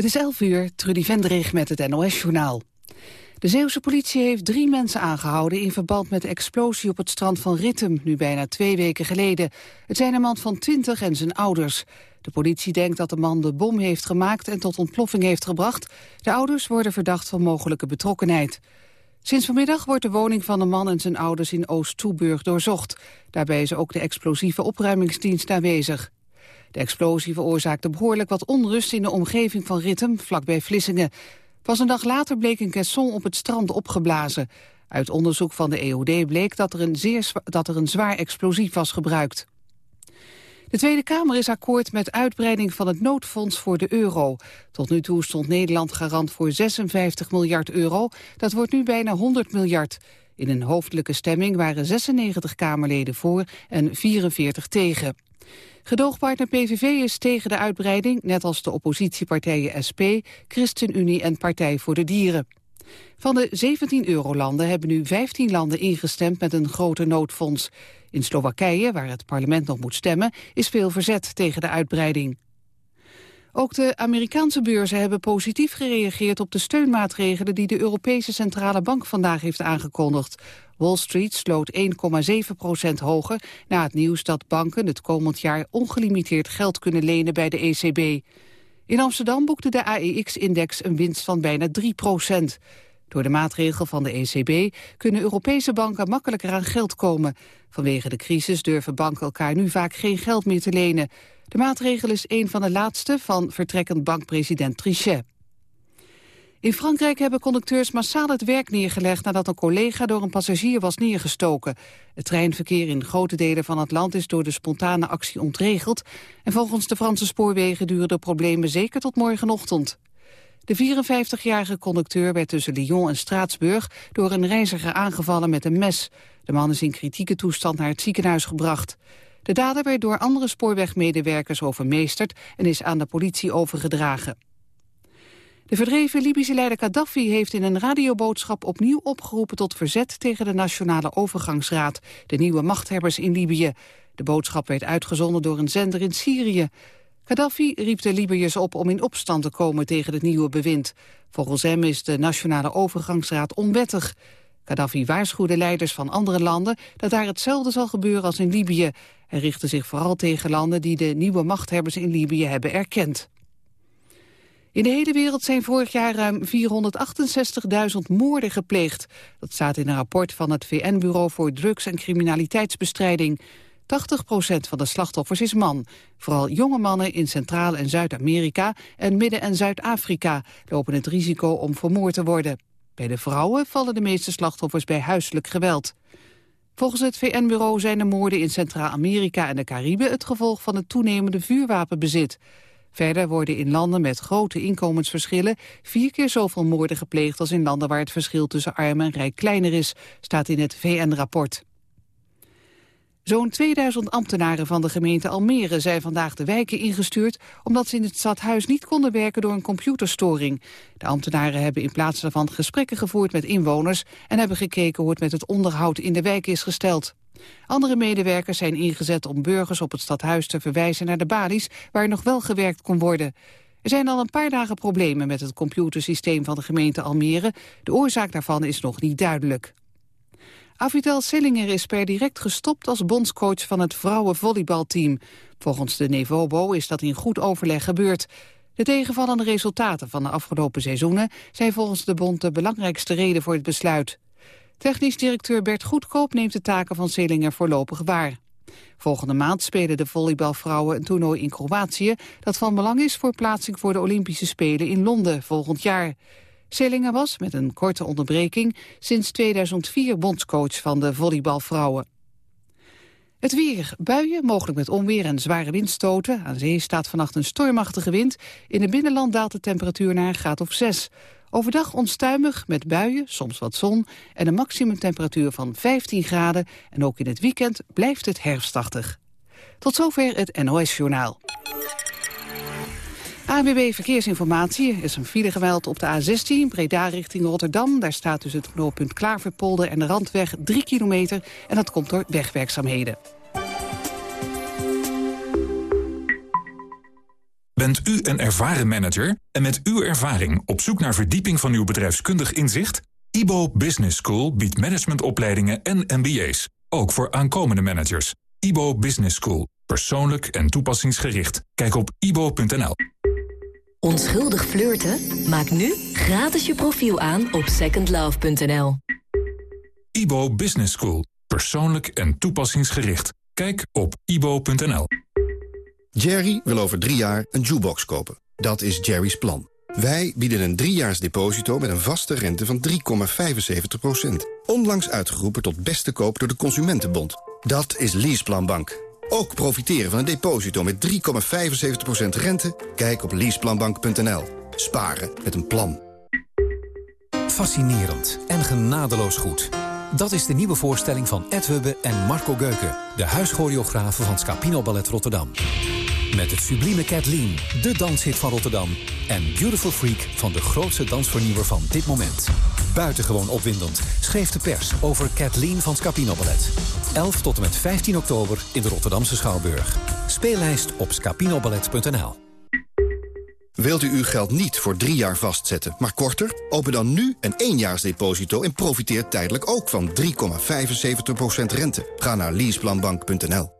Het is 11 uur, Trudy Vendrig met het NOS-journaal. De Zeeuwse politie heeft drie mensen aangehouden... in verband met de explosie op het strand van Rittem, nu bijna twee weken geleden. Het zijn een man van 20 en zijn ouders. De politie denkt dat de man de bom heeft gemaakt en tot ontploffing heeft gebracht. De ouders worden verdacht van mogelijke betrokkenheid. Sinds vanmiddag wordt de woning van de man en zijn ouders in Oost-Toeburg doorzocht. Daarbij is ook de explosieve opruimingsdienst aanwezig. De explosie veroorzaakte behoorlijk wat onrust in de omgeving van Rittem, vlakbij Vlissingen. Pas een dag later bleek een caisson op het strand opgeblazen. Uit onderzoek van de EOD bleek dat er een, zeer, dat er een zwaar explosief was gebruikt. De Tweede Kamer is akkoord met uitbreiding van het noodfonds voor de euro. Tot nu toe stond Nederland garant voor 56 miljard euro. Dat wordt nu bijna 100 miljard. In een hoofdelijke stemming waren 96 Kamerleden voor en 44 tegen. Gedoogpartner PVV is tegen de uitbreiding, net als de oppositiepartijen SP, ChristenUnie en Partij voor de Dieren. Van de 17 eurolanden hebben nu 15 landen ingestemd met een groter noodfonds. In Slowakije, waar het parlement nog moet stemmen, is veel verzet tegen de uitbreiding. Ook de Amerikaanse beurzen hebben positief gereageerd op de steunmaatregelen die de Europese Centrale Bank vandaag heeft aangekondigd. Wall Street sloot 1,7 procent hoger na het nieuws dat banken het komend jaar ongelimiteerd geld kunnen lenen bij de ECB. In Amsterdam boekte de AEX-index een winst van bijna 3 procent. Door de maatregel van de ECB kunnen Europese banken makkelijker aan geld komen. Vanwege de crisis durven banken elkaar nu vaak geen geld meer te lenen. De maatregel is een van de laatste van vertrekkend bankpresident Trichet. In Frankrijk hebben conducteurs massaal het werk neergelegd... nadat een collega door een passagier was neergestoken. Het treinverkeer in grote delen van het land is door de spontane actie ontregeld... en volgens de Franse spoorwegen duren de problemen zeker tot morgenochtend. De 54-jarige conducteur werd tussen Lyon en Straatsburg... door een reiziger aangevallen met een mes. De man is in kritieke toestand naar het ziekenhuis gebracht. De dader werd door andere spoorwegmedewerkers overmeesterd... en is aan de politie overgedragen. De verdreven Libische leider Gaddafi heeft in een radioboodschap opnieuw opgeroepen tot verzet tegen de Nationale Overgangsraad, de nieuwe machthebbers in Libië. De boodschap werd uitgezonden door een zender in Syrië. Gaddafi riep de Libiërs op om in opstand te komen tegen het nieuwe bewind. Volgens hem is de Nationale Overgangsraad onwettig. Gaddafi waarschuwde leiders van andere landen dat daar hetzelfde zal gebeuren als in Libië. Hij richtte zich vooral tegen landen die de nieuwe machthebbers in Libië hebben erkend. In de hele wereld zijn vorig jaar ruim 468.000 moorden gepleegd. Dat staat in een rapport van het VN-bureau voor drugs- en criminaliteitsbestrijding. 80% van de slachtoffers is man. Vooral jonge mannen in Centraal- en Zuid-Amerika en Midden- en Zuid-Afrika lopen het risico om vermoord te worden. Bij de vrouwen vallen de meeste slachtoffers bij huiselijk geweld. Volgens het VN-bureau zijn de moorden in Centraal-Amerika en de Cariben het gevolg van het toenemende vuurwapenbezit. Verder worden in landen met grote inkomensverschillen vier keer zoveel moorden gepleegd als in landen waar het verschil tussen arm en rijk kleiner is, staat in het VN-rapport. Zo'n 2000 ambtenaren van de gemeente Almere zijn vandaag de wijken ingestuurd... omdat ze in het stadhuis niet konden werken door een computerstoring. De ambtenaren hebben in plaats daarvan gesprekken gevoerd met inwoners... en hebben gekeken hoe het met het onderhoud in de wijk is gesteld. Andere medewerkers zijn ingezet om burgers op het stadhuis te verwijzen naar de balies... waar nog wel gewerkt kon worden. Er zijn al een paar dagen problemen met het computersysteem van de gemeente Almere. De oorzaak daarvan is nog niet duidelijk. Avital Sillinger is per direct gestopt als bondscoach van het vrouwenvolleybalteam. Volgens de Nevobo is dat in goed overleg gebeurd. De tegenvallende resultaten van de afgelopen seizoenen zijn volgens de bond de belangrijkste reden voor het besluit. Technisch directeur Bert Goedkoop neemt de taken van Sillinger voorlopig waar. Volgende maand spelen de volleybalvrouwen een toernooi in Kroatië... dat van belang is voor plaatsing voor de Olympische Spelen in Londen volgend jaar. Sellingen was, met een korte onderbreking, sinds 2004 bondscoach van de volleybalvrouwen. Het weer. Buien, mogelijk met onweer en zware windstoten. Aan zee staat vannacht een stormachtige wind. In het binnenland daalt de temperatuur naar een graad of 6. Overdag onstuimig met buien, soms wat zon... en een maximumtemperatuur van 15 graden. En ook in het weekend blijft het herfstachtig. Tot zover het NOS-journaal. ANWB Verkeersinformatie is een filegeweld op de A16, Breda richting Rotterdam. Daar staat dus het knooppunt Klaverpolder en de Randweg 3 kilometer. En dat komt door wegwerkzaamheden. Bent u een ervaren manager en met uw ervaring op zoek naar verdieping van uw bedrijfskundig inzicht? IBO Business School biedt managementopleidingen en MBA's, ook voor aankomende managers. IBO Business School, persoonlijk en toepassingsgericht. Kijk op ibo.nl. Onschuldig flirten? Maak nu gratis je profiel aan op secondlove.nl. IBO Business School, persoonlijk en toepassingsgericht. Kijk op ibo.nl. Jerry wil over drie jaar een jukebox kopen. Dat is Jerry's plan. Wij bieden een driejaars deposito met een vaste rente van 3,75%. Onlangs uitgeroepen tot beste koop door de Consumentenbond. Dat is Leaseplan Bank. Ook profiteren van een deposito met 3,75% rente? Kijk op leaseplanbank.nl. Sparen met een plan. Fascinerend en genadeloos goed. Dat is de nieuwe voorstelling van Ed Hubbe en Marco Geuken... de huischoreografen van Scapino Ballet Rotterdam. Met het sublieme Kathleen, de danshit van Rotterdam... en Beautiful Freak van de grootste dansvernieuwer van dit moment. Buitengewoon opwindend schreef de pers over Kathleen van Scapino Ballet. 11 tot en met 15 oktober in de Rotterdamse Schouwburg. Speellijst op scapinoballet.nl Wilt u uw geld niet voor drie jaar vastzetten, maar korter? Open dan nu een éénjaarsdeposito en profiteer tijdelijk ook van 3,75% rente. Ga naar leaseplanbank.nl.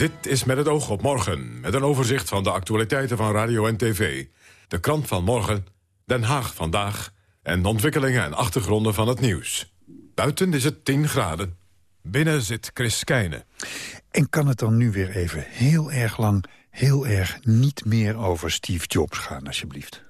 Dit is met het oog op morgen, met een overzicht van de actualiteiten van radio en tv. De krant van morgen, Den Haag vandaag... en de ontwikkelingen en achtergronden van het nieuws. Buiten is het 10 graden. Binnen zit Chris Keijne. En kan het dan nu weer even heel erg lang... heel erg niet meer over Steve Jobs gaan, alsjeblieft?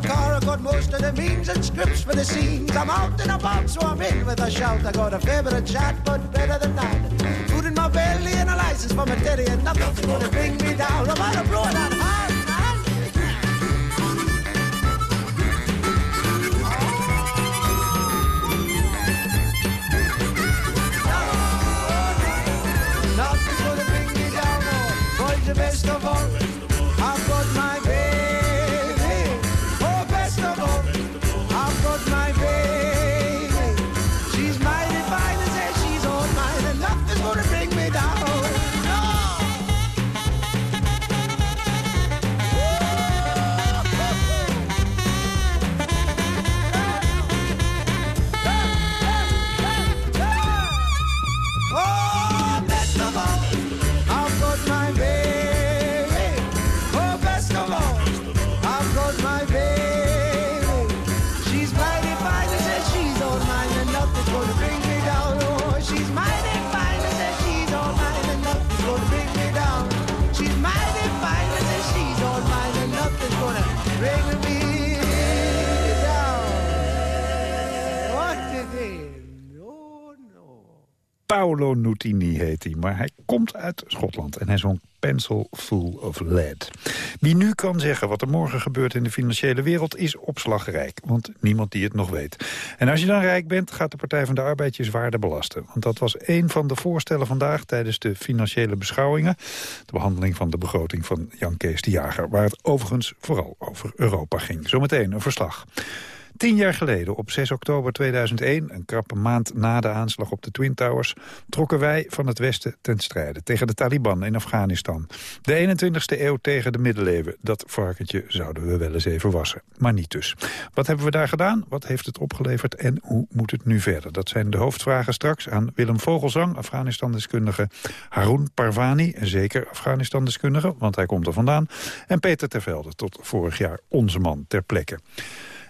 Car. I got most of the means and scripts for the scenes. I'm out and about, so I'm in with a shout. I got a favorite chat, but better than that. Food in my belly and a license for my teddy, and nothing's gonna bring me down. I'm out of blow that high. Best of all. Paolo Nutini heet hij, maar hij komt uit Schotland en hij zong Pencil Full of Lead. Wie nu kan zeggen wat er morgen gebeurt in de financiële wereld is opslagrijk, want niemand die het nog weet. En als je dan rijk bent, gaat de Partij van de Arbeid je zwaarder belasten. Want dat was een van de voorstellen vandaag tijdens de financiële beschouwingen, de behandeling van de begroting van Jan Kees de Jager, waar het overigens vooral over Europa ging. Zometeen een verslag. Tien jaar geleden, op 6 oktober 2001, een krappe maand na de aanslag op de Twin Towers, trokken wij van het Westen ten strijde tegen de Taliban in Afghanistan. De 21ste eeuw tegen de middeleeuwen. Dat varkentje zouden we wel eens even wassen. Maar niet dus. Wat hebben we daar gedaan? Wat heeft het opgeleverd? En hoe moet het nu verder? Dat zijn de hoofdvragen straks aan Willem Vogelzang, Afghanistan-deskundige, Haroun Parvani, zeker Afghanistan-deskundige, want hij komt er vandaan, en Peter Tervelde, tot vorig jaar onze man ter plekke.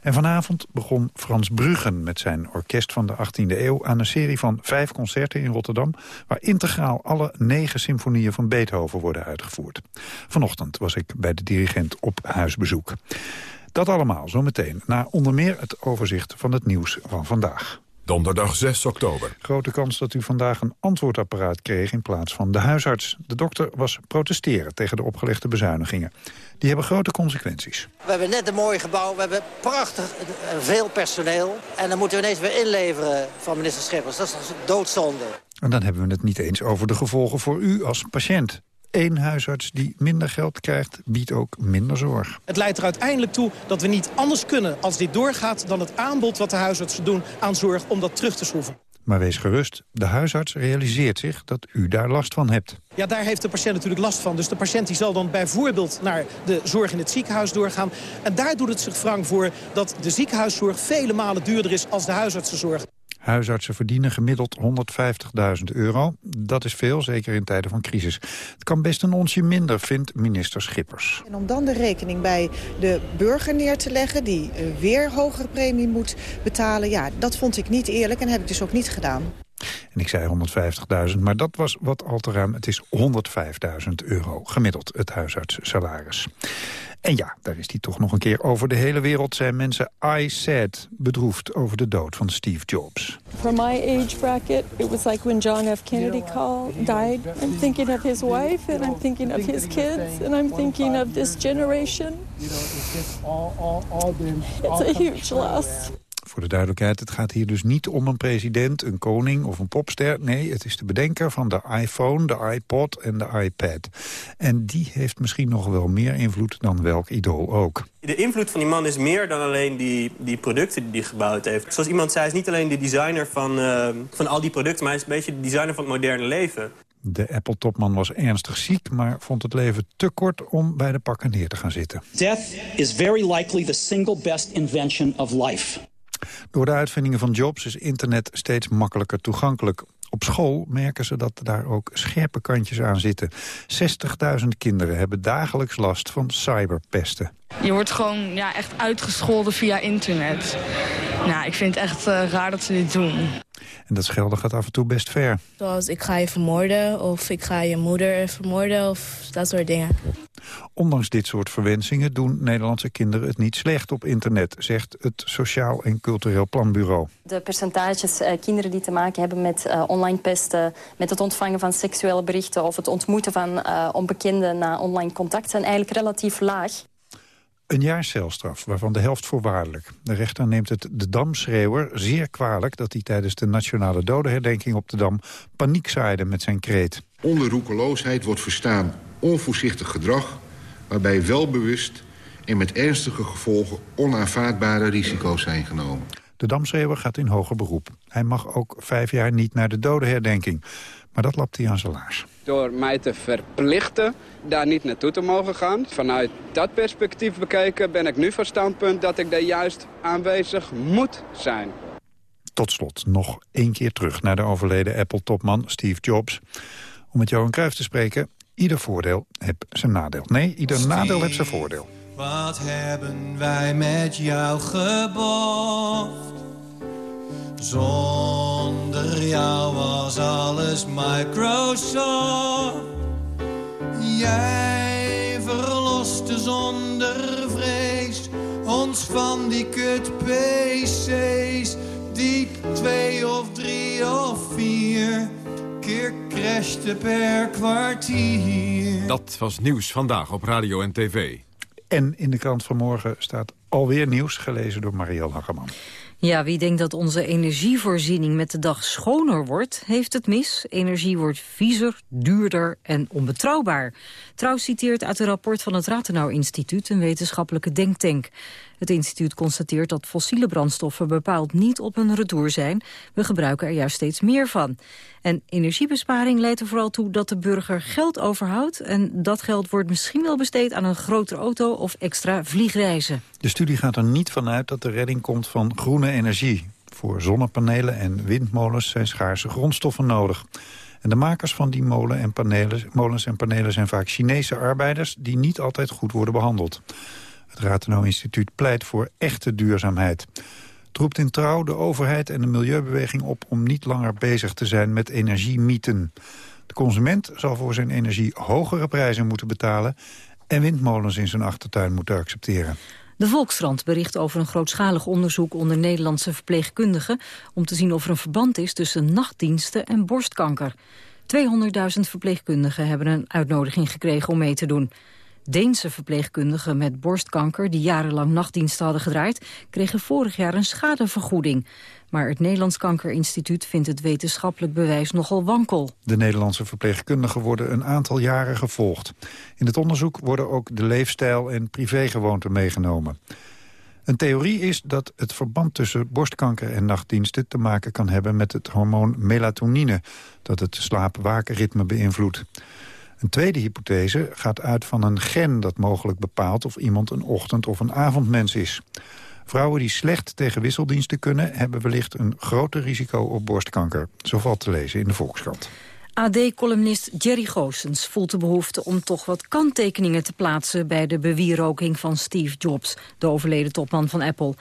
En vanavond begon Frans Bruggen met zijn orkest van de 18e eeuw... aan een serie van vijf concerten in Rotterdam... waar integraal alle negen symfonieën van Beethoven worden uitgevoerd. Vanochtend was ik bij de dirigent op huisbezoek. Dat allemaal zometeen, na onder meer het overzicht van het nieuws van vandaag. Donderdag 6 oktober. Grote kans dat u vandaag een antwoordapparaat kreeg in plaats van de huisarts. De dokter was protesteren tegen de opgelegde bezuinigingen. Die hebben grote consequenties. We hebben net een mooi gebouw, we hebben prachtig eh, veel personeel. En dan moeten we ineens weer inleveren van minister Schippers. Dat is doodzonde. En dan hebben we het niet eens over de gevolgen voor u als patiënt. Eén huisarts die minder geld krijgt, biedt ook minder zorg. Het leidt er uiteindelijk toe dat we niet anders kunnen als dit doorgaat... dan het aanbod wat de huisartsen doen aan zorg om dat terug te schroeven. Maar wees gerust, de huisarts realiseert zich dat u daar last van hebt. Ja, daar heeft de patiënt natuurlijk last van. Dus de patiënt die zal dan bijvoorbeeld naar de zorg in het ziekenhuis doorgaan. En daar doet het zich wrang voor dat de ziekenhuiszorg vele malen duurder is als de huisartsenzorg. Huisartsen verdienen gemiddeld 150.000 euro. Dat is veel, zeker in tijden van crisis. Het kan best een onsje minder, vindt minister Schippers. En om dan de rekening bij de burger neer te leggen... die weer hogere premie moet betalen, ja, dat vond ik niet eerlijk... en heb ik dus ook niet gedaan. En ik zei 150.000, maar dat was wat al te ruim. Het is 105.000 euro gemiddeld, het huisartssalaris. En ja, daar is hij toch nog een keer. Over de hele wereld zijn mensen I said bedroefd over de dood van Steve Jobs. For my age bracket, it was like when John F. Kennedy called, died. I'm thinking of his wife and I'm thinking of his kids and I'm thinking of this generation. It's a huge loss. Voor de duidelijkheid, het gaat hier dus niet om een president, een koning of een popster. Nee, het is de bedenker van de iPhone, de iPod en de iPad. En die heeft misschien nog wel meer invloed dan welk idool ook. De invloed van die man is meer dan alleen die, die producten die hij gebouwd heeft. Zoals iemand zei, hij is niet alleen de designer van, uh, van al die producten... maar hij is een beetje de designer van het moderne leven. De Apple-topman was ernstig ziek, maar vond het leven te kort om bij de pakken neer te gaan zitten. Death is very likely the single best invention of life. Door de uitvindingen van Jobs is internet steeds makkelijker toegankelijk. Op school merken ze dat daar ook scherpe kantjes aan zitten. 60.000 kinderen hebben dagelijks last van cyberpesten. Je wordt gewoon ja, echt uitgescholden via internet. Nou, ik vind het echt uh, raar dat ze dit doen. En dat schelden gaat af en toe best ver. Zoals ik ga je vermoorden of ik ga je moeder vermoorden of dat soort dingen. Ondanks dit soort verwensingen doen Nederlandse kinderen het niet slecht op internet, zegt het Sociaal en Cultureel Planbureau. De percentages uh, kinderen die te maken hebben met uh, online pesten, met het ontvangen van seksuele berichten of het ontmoeten van uh, onbekenden na online contact zijn eigenlijk relatief laag. Een jaar celstraf, waarvan de helft voorwaardelijk. De rechter neemt het de Damschreeuwer zeer kwalijk... dat hij tijdens de nationale dodenherdenking op de Dam... paniek zaaide met zijn kreet. Onder roekeloosheid wordt verstaan onvoorzichtig gedrag... waarbij welbewust en met ernstige gevolgen onaanvaardbare risico's zijn genomen. De Damschreeuwer gaat in hoger beroep. Hij mag ook vijf jaar niet naar de dodenherdenking. Maar dat lapt hij aan zijn laars. Door mij te verplichten daar niet naartoe te mogen gaan. Vanuit dat perspectief bekeken ben ik nu van standpunt dat ik daar juist aanwezig moet zijn. Tot slot nog één keer terug naar de overleden Apple-topman Steve Jobs. Om met Johan Cruijff te spreken, ieder voordeel heeft zijn nadeel. Nee, ieder Steve, nadeel heeft zijn voordeel. Wat hebben wij met jou geboft? Zonder jou was alles Microsoft. Jij verloste zonder vrees ons van die kut PC's. Die twee of drie of vier keer crashte per kwartier. Dat was nieuws vandaag op radio en tv. En in de krant van morgen staat alweer nieuws, gelezen door Marielle Hageman. Ja, wie denkt dat onze energievoorziening met de dag schoner wordt, heeft het mis. Energie wordt viezer, duurder en onbetrouwbaar. Trouw citeert uit een rapport van het Rathenau Instituut, een wetenschappelijke denktank. Het instituut constateert dat fossiele brandstoffen bepaald niet op hun retour zijn. We gebruiken er juist steeds meer van. En energiebesparing leidt er vooral toe dat de burger geld overhoudt. En dat geld wordt misschien wel besteed aan een grotere auto of extra vliegreizen. De studie gaat er niet vanuit dat de redding komt van groene energie. Voor zonnepanelen en windmolens zijn schaarse grondstoffen nodig. En de makers van die molen en panelen, molens en panelen zijn vaak Chinese arbeiders... die niet altijd goed worden behandeld. Het Rathenau Instituut pleit voor echte duurzaamheid. Het roept in trouw de overheid en de milieubeweging op... om niet langer bezig te zijn met energiemieten. De consument zal voor zijn energie hogere prijzen moeten betalen... en windmolens in zijn achtertuin moeten accepteren. De Volkskrant bericht over een grootschalig onderzoek onder Nederlandse verpleegkundigen... om te zien of er een verband is tussen nachtdiensten en borstkanker. 200.000 verpleegkundigen hebben een uitnodiging gekregen om mee te doen. Deense verpleegkundigen met borstkanker die jarenlang nachtdiensten hadden gedraaid... kregen vorig jaar een schadevergoeding. Maar het Nederlands Kankerinstituut vindt het wetenschappelijk bewijs nogal wankel. De Nederlandse verpleegkundigen worden een aantal jaren gevolgd. In het onderzoek worden ook de leefstijl en privégewoonten meegenomen. Een theorie is dat het verband tussen borstkanker en nachtdiensten te maken kan hebben met het hormoon melatonine, dat het slaap-wakenritme beïnvloedt. Een tweede hypothese gaat uit van een gen dat mogelijk bepaalt of iemand een ochtend- of een avondmens is. Vrouwen die slecht tegen wisseldiensten kunnen... hebben wellicht een groter risico op borstkanker. Zo valt te lezen in de Volkskrant. AD-columnist Jerry Goossens voelt de behoefte om toch wat kanttekeningen te plaatsen bij de bewieroking van Steve Jobs, de overleden topman van Apple.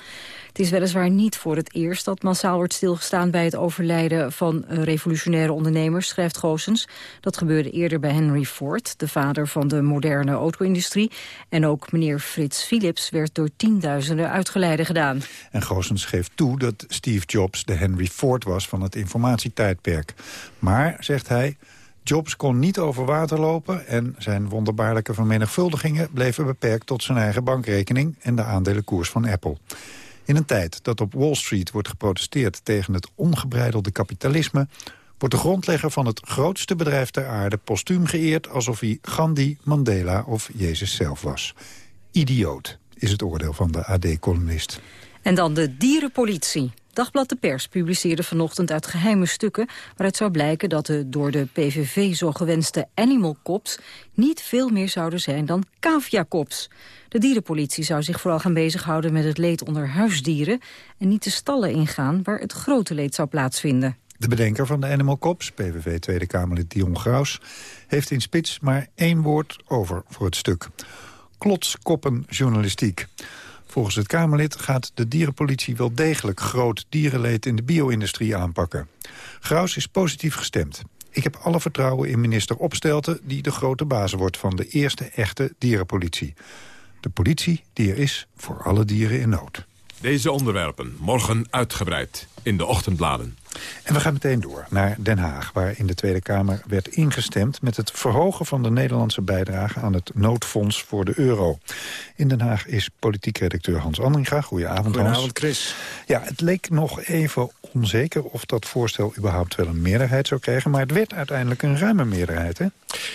Het is weliswaar niet voor het eerst dat massaal wordt stilgestaan bij het overlijden van revolutionaire ondernemers, schrijft Goossens. Dat gebeurde eerder bij Henry Ford, de vader van de moderne auto-industrie. En ook meneer Frits Philips werd door tienduizenden uitgeleiden gedaan. En Goossens geeft toe dat Steve Jobs de Henry Ford was van het informatietijdperk. Maar, zegt hij, Jobs kon niet over water lopen... en zijn wonderbaarlijke vermenigvuldigingen bleven beperkt tot zijn eigen bankrekening... en de aandelenkoers van Apple. In een tijd dat op Wall Street wordt geprotesteerd tegen het ongebreidelde kapitalisme... wordt de grondlegger van het grootste bedrijf ter aarde postuum geëerd... alsof hij Gandhi, Mandela of Jezus zelf was. Idioot is het oordeel van de AD-columnist. En dan de dierenpolitie. Dagblad De Pers publiceerde vanochtend uit geheime stukken... waaruit zou blijken dat de door de PVV zo gewenste animal cops... niet veel meer zouden zijn dan cavia cops. De dierenpolitie zou zich vooral gaan bezighouden met het leed onder huisdieren... en niet de stallen ingaan waar het grote leed zou plaatsvinden. De bedenker van de Animal Cops, PVV Tweede Kamerlid Dion Graus... heeft in Spits maar één woord over voor het stuk. Klotskoppen journalistiek. Volgens het Kamerlid gaat de dierenpolitie wel degelijk groot dierenleed in de bio-industrie aanpakken. Graus is positief gestemd. Ik heb alle vertrouwen in minister Opstelten die de grote baas wordt van de eerste echte dierenpolitie. De politie die er is voor alle dieren in nood. Deze onderwerpen morgen uitgebreid in de ochtendbladen. En we gaan meteen door naar Den Haag, waar in de Tweede Kamer werd ingestemd met het verhogen van de Nederlandse bijdrage aan het noodfonds voor de euro. In Den Haag is politiek redacteur Hans Andringa. Goedenavond, Hans. Goedenavond, Chris. Ja, het leek nog even onzeker of dat voorstel überhaupt wel een meerderheid zou krijgen, maar het werd uiteindelijk een ruime meerderheid, hè?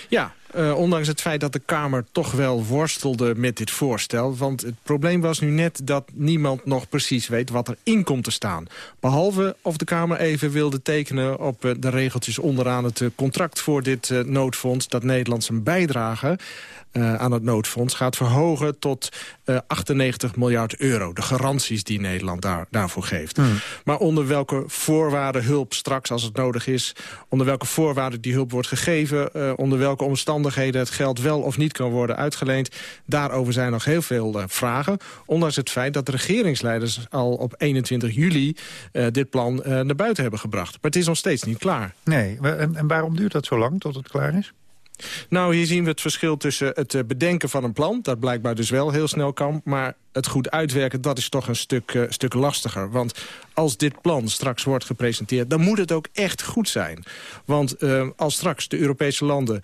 Ja, uh, ondanks het feit dat de Kamer toch wel worstelde met dit voorstel. Want het probleem was nu net dat niemand nog precies weet wat er in komt te staan. Behalve of de Kamer even wilde tekenen op uh, de regeltjes onderaan het uh, contract voor dit noodfonds... dat Nederland zijn bijdrage uh, aan het noodfonds gaat verhogen tot uh, 98 miljard euro. De garanties die Nederland daar, daarvoor geeft. Hmm. Maar onder welke voorwaarden hulp straks als het nodig is... onder welke voorwaarden die hulp wordt gegeven... Uh, onder welke omstandigheden het geld wel of niet kan worden uitgeleend... daarover zijn nog heel veel vragen. Ondanks het feit dat de regeringsleiders al op 21 juli... dit plan naar buiten hebben gebracht. Maar het is nog steeds niet klaar. Nee, en, en waarom duurt dat zo lang tot het klaar is? Nou, hier zien we het verschil tussen het eh, bedenken van een plan... dat blijkbaar dus wel heel snel kan... maar het goed uitwerken, dat is toch een stuk, uh, stuk lastiger. Want als dit plan straks wordt gepresenteerd... dan moet het ook echt goed zijn. Want uh, als straks de Europese landen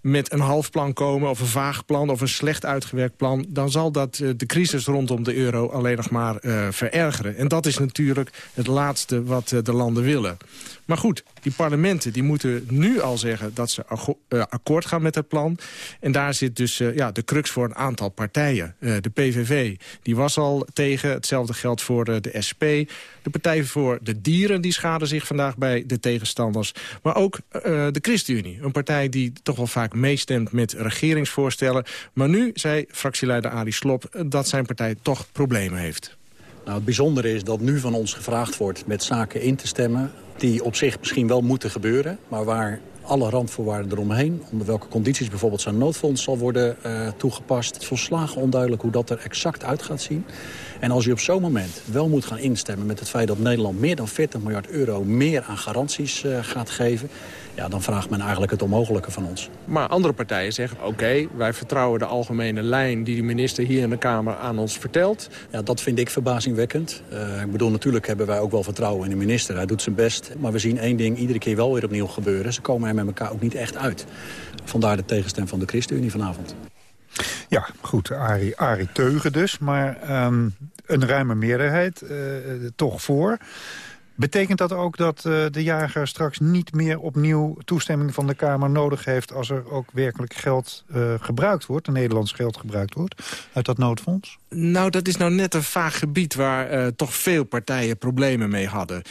met een half plan komen... of een vaag plan of een slecht uitgewerkt plan... dan zal dat uh, de crisis rondom de euro alleen nog maar uh, verergeren. En dat is natuurlijk het laatste wat de landen willen. Maar goed, die parlementen die moeten nu al zeggen... dat ze akkoord gaan met het plan. En daar zit dus ja, de crux voor een aantal partijen. de PVV die was al tegen. Hetzelfde geldt voor de SP. De Partij voor de Dieren die schaden zich vandaag bij de tegenstanders. Maar ook uh, de ChristenUnie. Een partij die toch wel vaak meestemt met regeringsvoorstellen. Maar nu zei fractieleider Arie Slop dat zijn partij toch problemen heeft. Nou, het bijzondere is dat nu van ons gevraagd wordt met zaken in te stemmen... die op zich misschien wel moeten gebeuren, maar waar alle randvoorwaarden eromheen. Onder welke condities bijvoorbeeld zo'n noodfonds zal worden uh, toegepast. Het is volslagen onduidelijk hoe dat er exact uit gaat zien. En als u op zo'n moment wel moet gaan instemmen met het feit dat Nederland meer dan 40 miljard euro meer aan garanties uh, gaat geven ja, dan vraagt men eigenlijk het onmogelijke van ons. Maar andere partijen zeggen, oké, okay, wij vertrouwen de algemene lijn... die de minister hier in de Kamer aan ons vertelt. Ja, dat vind ik verbazingwekkend. Uh, ik bedoel, natuurlijk hebben wij ook wel vertrouwen in de minister. Hij doet zijn best. Maar we zien één ding iedere keer wel weer opnieuw gebeuren. Ze komen met elkaar ook niet echt uit. Vandaar de tegenstem van de ChristenUnie vanavond. Ja, goed, Arie, Teugen dus. Maar um, een ruime meerderheid uh, toch voor... Betekent dat ook dat uh, de jager straks niet meer opnieuw toestemming van de Kamer nodig heeft... als er ook werkelijk geld uh, gebruikt wordt, Nederlands geld gebruikt wordt... uit dat noodfonds? Nou, dat is nou net een vaag gebied waar uh, toch veel partijen problemen mee hadden.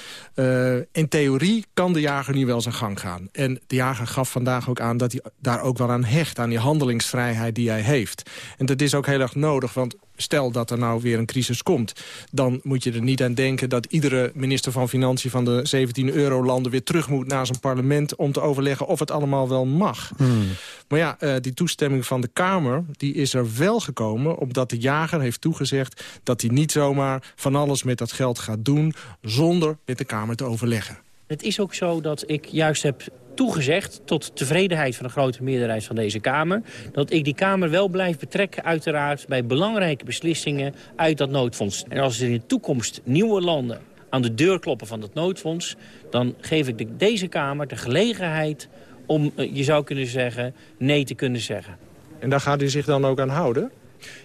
in theorie kan de jager nu wel zijn gang gaan. En de jager gaf vandaag ook aan dat hij daar ook wel aan hecht... aan die handelingsvrijheid die hij heeft. En dat is ook heel erg nodig, want stel dat er nou weer een crisis komt... dan moet je er niet aan denken dat iedere minister van Financiën... van de 17 euro-landen weer terug moet naar zijn parlement... om te overleggen of het allemaal wel mag. Hmm. Maar ja, uh, die toestemming van de Kamer die is er wel gekomen... omdat de jager heeft toegezegd dat hij niet zomaar van alles met dat geld gaat doen... zonder met de Kamer te overleggen. Het is ook zo dat ik juist heb toegezegd, tot tevredenheid van de grote meerderheid van deze Kamer... dat ik die Kamer wel blijf betrekken, uiteraard, bij belangrijke beslissingen uit dat noodfonds. En als er in de toekomst nieuwe landen aan de deur kloppen van dat noodfonds... dan geef ik de, deze Kamer de gelegenheid om, eh, je zou kunnen zeggen, nee te kunnen zeggen. En daar gaat u zich dan ook aan houden?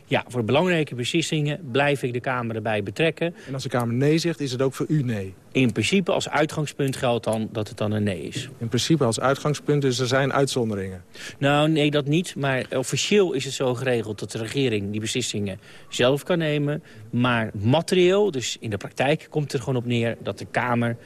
Ja, voor belangrijke beslissingen blijf ik de Kamer erbij betrekken. En als de Kamer nee zegt, is het ook voor u nee? In principe als uitgangspunt geldt dan dat het dan een nee is. In principe als uitgangspunt, dus er zijn uitzonderingen? Nou, nee, dat niet. Maar officieel is het zo geregeld dat de regering die beslissingen zelf kan nemen. Maar materieel, dus in de praktijk, komt er gewoon op neer dat de Kamer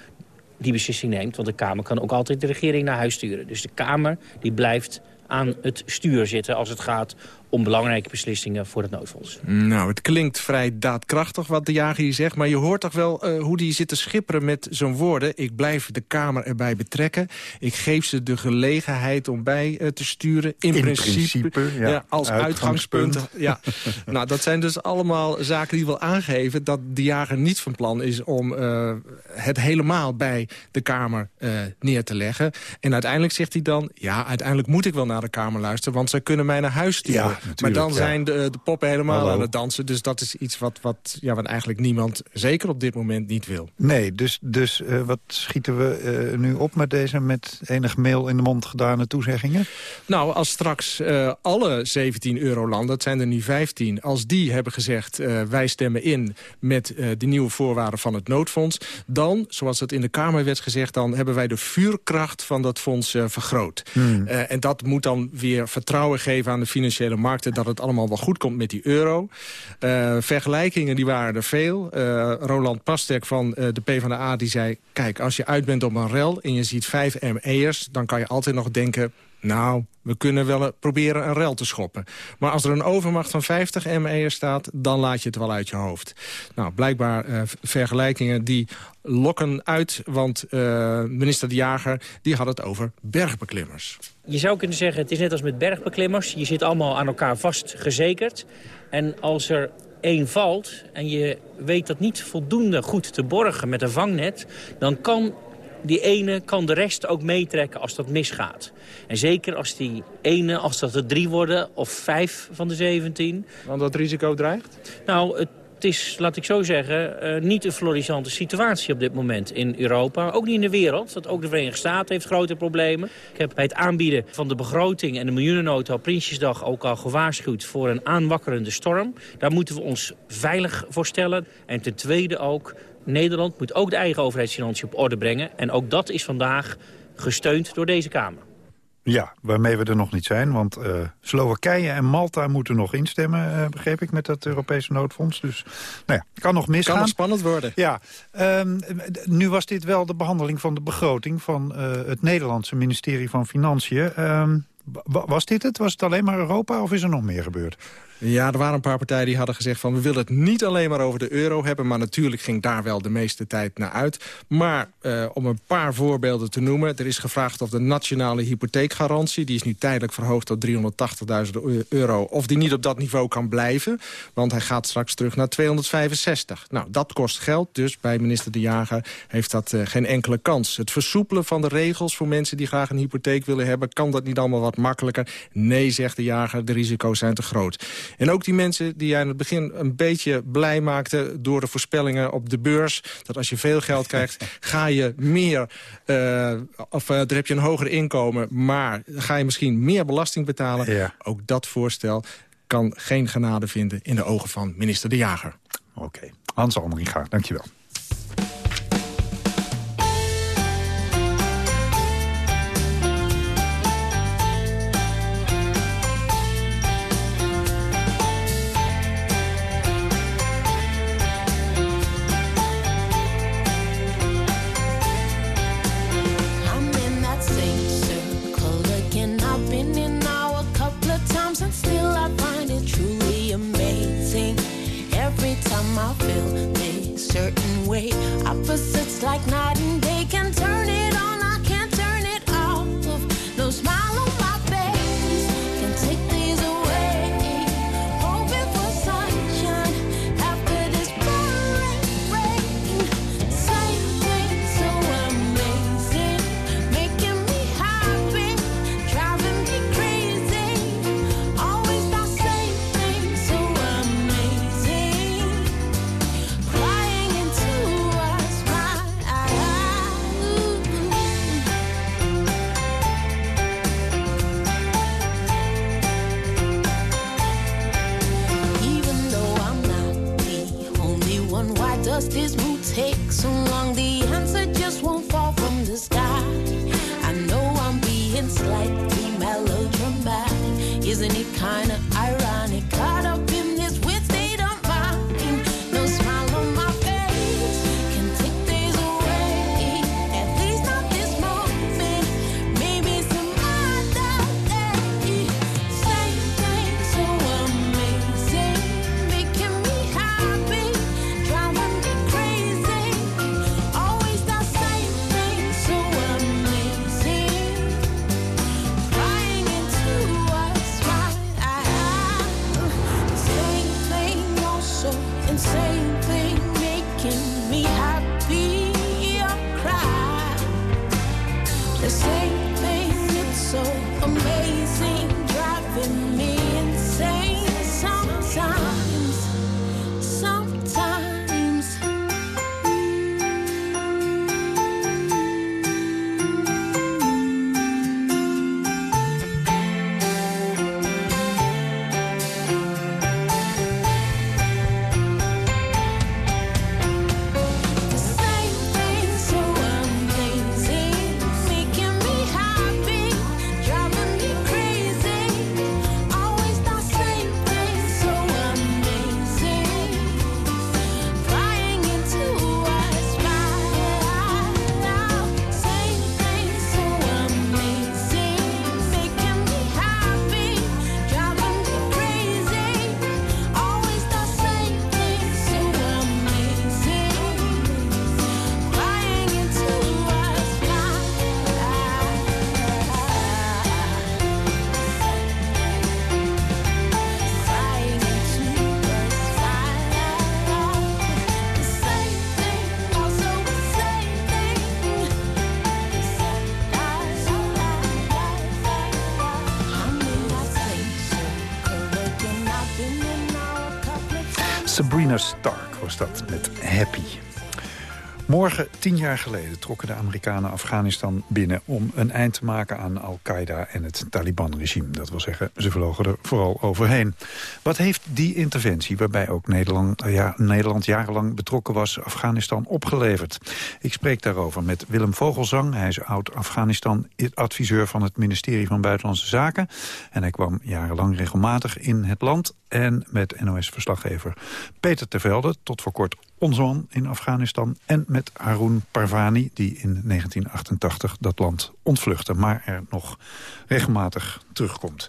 die beslissing neemt. Want de Kamer kan ook altijd de regering naar huis sturen. Dus de Kamer die blijft aan het stuur zitten als het gaat om belangrijke beslissingen voor het noodfonds. Nou, het klinkt vrij daadkrachtig wat de jager hier zegt... maar je hoort toch wel uh, hoe die zit te schipperen met zijn woorden. Ik blijf de Kamer erbij betrekken. Ik geef ze de gelegenheid om bij uh, te sturen. In, In principe, principe ja, ja, als uitgangspunt. uitgangspunt ja. nou, dat zijn dus allemaal zaken die wel aangeven... dat de jager niet van plan is om uh, het helemaal bij de Kamer neer te leggen. En uiteindelijk zegt hij dan... ja, uiteindelijk moet ik wel naar de Kamer luisteren... want zij kunnen mij naar huis sturen. Ja maar dan zijn de, de poppen helemaal Hallo. aan het dansen. Dus dat is iets wat, wat, ja, wat eigenlijk niemand, zeker op dit moment, niet wil. Nee, dus, dus uh, wat schieten we uh, nu op met deze met enig mail in de mond gedane toezeggingen? Nou, als straks uh, alle 17 eurolanden, dat zijn er nu 15... als die hebben gezegd, wij stemmen in met de nieuwe voorwaarden van het noodfonds... dan, zoals het in de Kamer werd gezegd... dan hebben wij de vuurkracht van dat fonds vergroot. Hmm. en dat moet dan weer vertrouwen geven aan de financiële markt dat het allemaal wel goed komt met die euro. Uh, vergelijkingen die waren er veel. Uh, Roland Pastek van uh, de PvdA die zei... kijk, als je uit bent op een rel en je ziet vijf ME'ers... dan kan je altijd nog denken... Nou, we kunnen wel proberen een rel te schoppen. Maar als er een overmacht van 50 ME'ers staat... dan laat je het wel uit je hoofd. Nou, blijkbaar uh, vergelijkingen die lokken uit... want uh, minister De Jager die had het over bergbeklimmers. Je zou kunnen zeggen, het is net als met bergbeklimmers. Je zit allemaal aan elkaar vastgezekerd. En als er één valt en je weet dat niet voldoende goed te borgen met een vangnet... dan kan die ene kan de rest ook meetrekken als dat misgaat. En zeker als die ene, als dat er drie worden of vijf van de 17. Want dat risico dreigt? Nou, het het is, laat ik zo zeggen, uh, niet een florissante situatie op dit moment in Europa. Ook niet in de wereld, want ook de Verenigde Staten heeft grote problemen. Ik heb bij het aanbieden van de begroting en de miljoenennota op Prinsjesdag ook al gewaarschuwd voor een aanwakkerende storm. Daar moeten we ons veilig voor stellen. En ten tweede ook, Nederland moet ook de eigen overheidsfinanciën op orde brengen. En ook dat is vandaag gesteund door deze Kamer. Ja, waarmee we er nog niet zijn. Want uh, Slowakije en Malta moeten nog instemmen, uh, begreep ik, met dat Europese noodfonds. Dus nou ja, kan nog misgaan. Kan nog spannend worden. Ja, um, nu was dit wel de behandeling van de begroting van uh, het Nederlandse ministerie van Financiën. Um, was dit het? Was het alleen maar Europa of is er nog meer gebeurd? Ja, er waren een paar partijen die hadden gezegd van... we willen het niet alleen maar over de euro hebben... maar natuurlijk ging daar wel de meeste tijd naar uit. Maar eh, om een paar voorbeelden te noemen... er is gevraagd of de nationale hypotheekgarantie... die is nu tijdelijk verhoogd tot 380.000 euro... of die niet op dat niveau kan blijven. Want hij gaat straks terug naar 265. Nou, dat kost geld, dus bij minister De Jager heeft dat uh, geen enkele kans. Het versoepelen van de regels voor mensen die graag een hypotheek willen hebben... kan dat niet allemaal wat makkelijker? Nee, zegt De Jager, de risico's zijn te groot. En ook die mensen die jij in het begin een beetje blij maakte... door de voorspellingen op de beurs... dat als je veel geld krijgt, ga je meer... Uh, of uh, daar heb je een hoger inkomen... maar ga je misschien meer belasting betalen. Ja. Ook dat voorstel kan geen genade vinden in de ogen van minister De Jager. Oké. Okay. Hans Almeringa, dankjewel. Tien jaar geleden, trokken de Amerikanen Afghanistan binnen... om een eind te maken aan Al-Qaeda en het Taliban-regime. Dat wil zeggen, ze vlogen er vooral overheen. Wat heeft die interventie, waarbij ook Nederland, ja, Nederland jarenlang betrokken was... Afghanistan opgeleverd? Ik spreek daarover met Willem Vogelzang. Hij is oud-Afghanistan-adviseur van het ministerie van Buitenlandse Zaken. En hij kwam jarenlang regelmatig in het land. En met NOS-verslaggever Peter Tervelde, tot voor kort onze man in Afghanistan... en met Haroun Parvani, die in 1988 dat land ontvluchtte... maar er nog regelmatig terugkomt.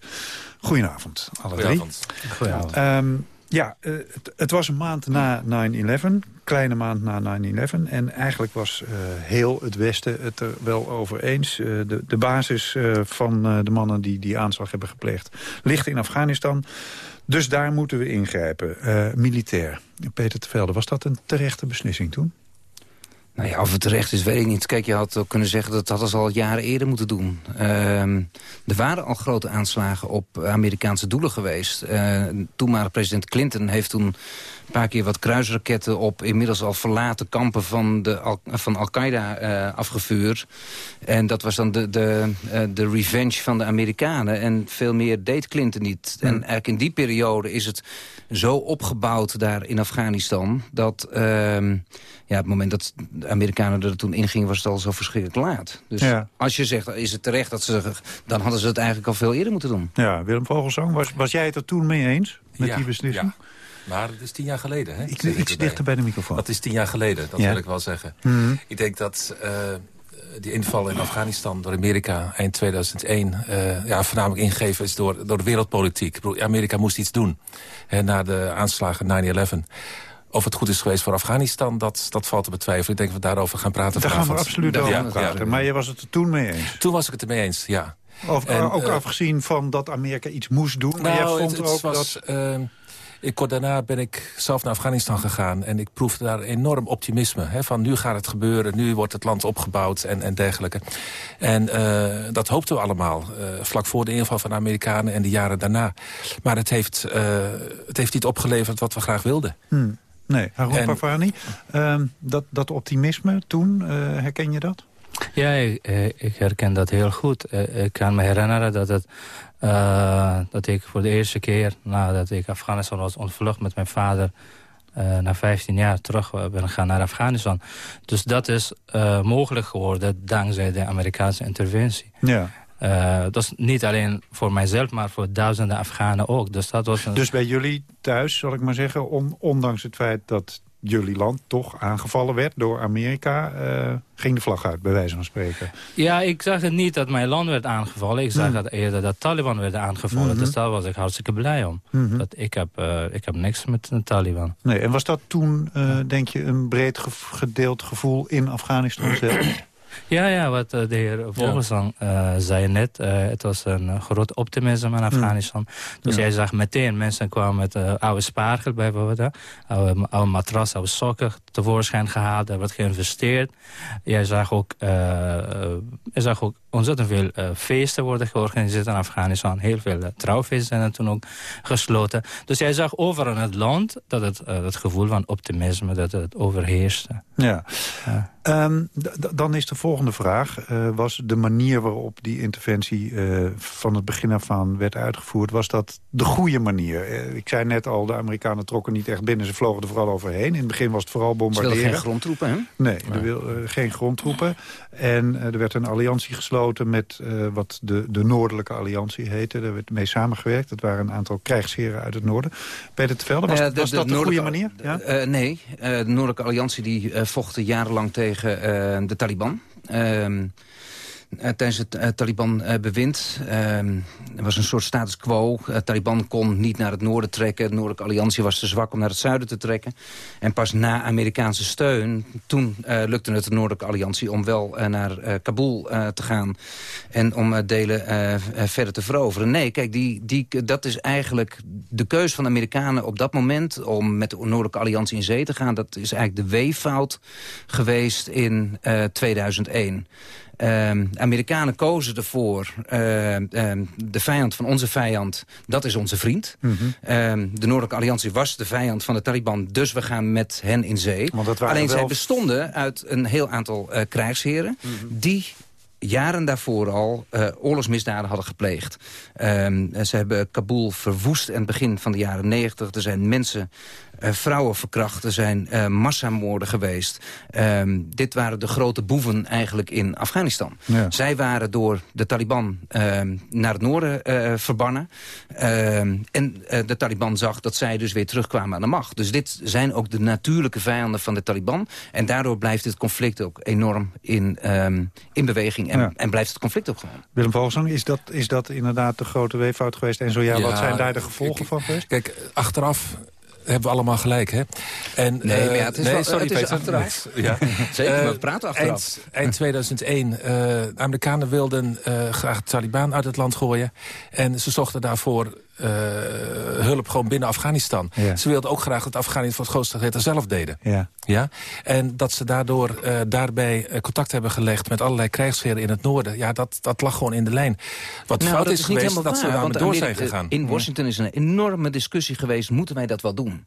Goedenavond, alle drie. Goedenavond. Um, ja, uh, het, het, was een maand na 9-11, kleine maand na 9-11. En eigenlijk was uh, heel het Westen het er wel over eens. Uh, de, de, basis van de mannen die die aanslag hebben gepleegd ligt in Afghanistan... Dus daar moeten we ingrijpen, uh, militair. Peter Tevelde, was dat een terechte beslissing toen? Nou ja, of het terecht is, weet ik niet. Kijk, je had ook kunnen zeggen dat hadden ze al jaren eerder moeten doen. Uh, er waren al grote aanslagen op Amerikaanse doelen geweest. Uh, toenmalig president Clinton heeft toen een paar keer wat kruisraketten op... inmiddels al verlaten kampen van, de Al van Al-Qaeda uh, afgevuurd. En dat was dan de, de, de revenge van de Amerikanen. En veel meer deed Clinton niet. En eigenlijk in die periode is het zo opgebouwd daar in Afghanistan... dat ehm, ja, op het moment dat de Amerikanen er toen ingingen... was het al zo verschrikkelijk laat. Dus ja. als je zegt, is het terecht dat ze... dan hadden ze het eigenlijk al veel eerder moeten doen. Ja, Willem Vogelsang, was, was jij het er toen mee eens met ja, die beslissing? Ja. Maar het is tien jaar geleden. Hè? Ik, iets dichter bij de microfoon. Dat is tien jaar geleden, dat ja. wil ik wel zeggen. Mm -hmm. Ik denk dat uh, die inval in Afghanistan door Amerika eind 2001... Uh, ja, voornamelijk ingegeven is door, door de wereldpolitiek. Amerika moest iets doen hè, na de aanslagen 9-11. Of het goed is geweest voor Afghanistan, dat, dat valt te betwijfelen. Ik denk dat we daarover gaan praten Daar vanavond. gaan we absoluut over ja, praten. Ja. Maar je was het er toen mee eens? Toen was ik het er mee eens, ja. Of, en, ook uh, afgezien van dat Amerika iets moest doen. Maar nou, jij vond het, het ook was, dat... Uh, ik, kort daarna ben ik zelf naar Afghanistan gegaan. En ik proefde daar enorm optimisme. Hè, van nu gaat het gebeuren, nu wordt het land opgebouwd en, en dergelijke. En uh, dat hoopten we allemaal. Uh, vlak voor de inval van de Amerikanen en de jaren daarna. Maar het heeft, uh, het heeft niet opgeleverd wat we graag wilden. Hmm. Nee, Haroun en... Pavani, uh, dat, dat optimisme toen, uh, herken je dat? Ja, ik, ik, herken dat heel goed. Ik kan me herinneren dat, het, uh, dat ik voor de eerste keer nadat ik Afghanistan was ontvlucht met mijn vader... Uh, na 15 jaar terug ben gegaan naar Afghanistan. Dus dat is uh, mogelijk geworden dankzij de Amerikaanse interventie. Ja. Dat is niet alleen voor mijzelf, maar voor duizenden Afghanen ook. Dus, dat was een... dus bij jullie thuis, zal ik maar zeggen, on, ondanks het feit dat jullie land toch aangevallen werd door Amerika... Uh, ging de vlag uit, bij wijze van spreken. Ja, ik zag het niet dat mijn land werd aangevallen. Ik zag mm. het eerder dat Taliban werd aangevallen. Mm -hmm. Dus daar was ik hartstikke blij om. Mm -hmm. dat ik, heb, uh, ik heb niks met de Taliban. Nee, en was dat toen, uh, denk je, een breed ge gedeeld gevoel in Afghanistan zelf? Ja, ja, wat uh, de heer Vogelsang uh, zei net. Uh, het was een groot optimisme in Afghanistan. Dus jij zag meteen, mensen kwamen met oude spaargeld bijvoorbeeld. Oude, oude matras, oude sokken tevoorschijn gehaald. Er werd geïnvesteerd. Jij zag ook, je zag ook ontzettend veel feesten worden georganiseerd in Afghanistan. Heel veel trouwfeesten zijn er toen ook gesloten. Dus jij zag overal in het land dat het, het gevoel van optimisme dat het overheerste. Ja. Um, dan is de volgende vraag. Uh, was de manier waarop die interventie uh, van het begin af aan werd uitgevoerd... was dat de goede manier? Uh, ik zei net al, de Amerikanen trokken niet echt binnen. Ze vlogen er vooral overheen. In het begin was het vooral bombarderen. Ze geen grondtroepen, hè? Nee, er wil, geen grondtroepen. En er werd een alliantie gesloten met wat de, de Noordelijke Alliantie heette. Daar werd mee samengewerkt. Dat waren een aantal krijgsheren uit het noorden. Peter Tevelde, was, de, was dat de, de goede manier? Ja? nee, de Noordelijke Alliantie die vochten jarenlang tegen de Taliban. Uh, tijdens het uh, Taliban-bewind. Uh, er was een soort status quo. Taliban kon niet naar het noorden trekken. De Noordelijke Alliantie was te zwak om naar het zuiden te trekken. En pas na Amerikaanse steun, toen lukte het de Noordelijke Alliantie... om wel naar Kabul te gaan en om delen verder te veroveren. Nee, kijk, die, die, dat is eigenlijk de keus van de Amerikanen op dat moment... om met de Noordelijke Alliantie in zee te gaan. Dat is eigenlijk de weeffout geweest in 2001. Ehm, Amerikanen kozen ervoor, ehm, ehm, de vijand van onze vijand, dat is onze vriend. Mhm. De Noordelijke Alliantie was de vijand van de Taliban, dus we gaan met hen in zee. Alleen zij bestonden uit een heel aantal eh, krijgsheren... die jaren daarvoor al eh, oorlogsmisdaden hadden gepleegd. Ze hebben Kabul verwoest in het begin van de jaren negentig. Er zijn mensen, vrouwen verkracht. Er zijn eh, massamoorden geweest. Ehm, dit waren de grote boeven eigenlijk in Afghanistan. Ja. Zij waren door de Taliban ehm, naar het noorden eh, verbannen. Ehm, en eh, de Taliban zag dat zij dus weer terugkwamen aan de macht. Dus dit zijn ook de natuurlijke vijanden van de Taliban. En daardoor blijft dit conflict ook enorm in, ehm, in beweging. En, Ja. en blijft het conflict ook gewoon. Willem Volsang, is dat, is dat inderdaad de grote weeffout geweest? En zo ja, wat zijn daar de gevolgen van geweest? Kijk, achteraf hebben we allemaal gelijk, hè? En, Nee, eh, maar ja, het is wel- sorry, het is Peter. achteraf. Ja. Zeker, Eh, we praten achteraf. Eind, eind 2001, eh, de Amerikanen wilden eh, graag de Taliban uit het land gooien. En ze zochten daarvoor eh, hulp gewoon binnen Afghanistan. Ja. Ze wilden ook graag dat Afghanistan voor het grootste gedeelte zelf deden. Ja. Ja? En dat ze daardoor eh, daarbij eh, contact hebben gelegd met allerlei krijgsheren in het noorden. Ja, dat, dat lag gewoon in de lijn. Wat Nou, fout is, is niet geweest helemaal dat ze waar, daarmee want door zijn gegaan. In Washington is een enorme discussie geweest, moeten wij dat wel doen?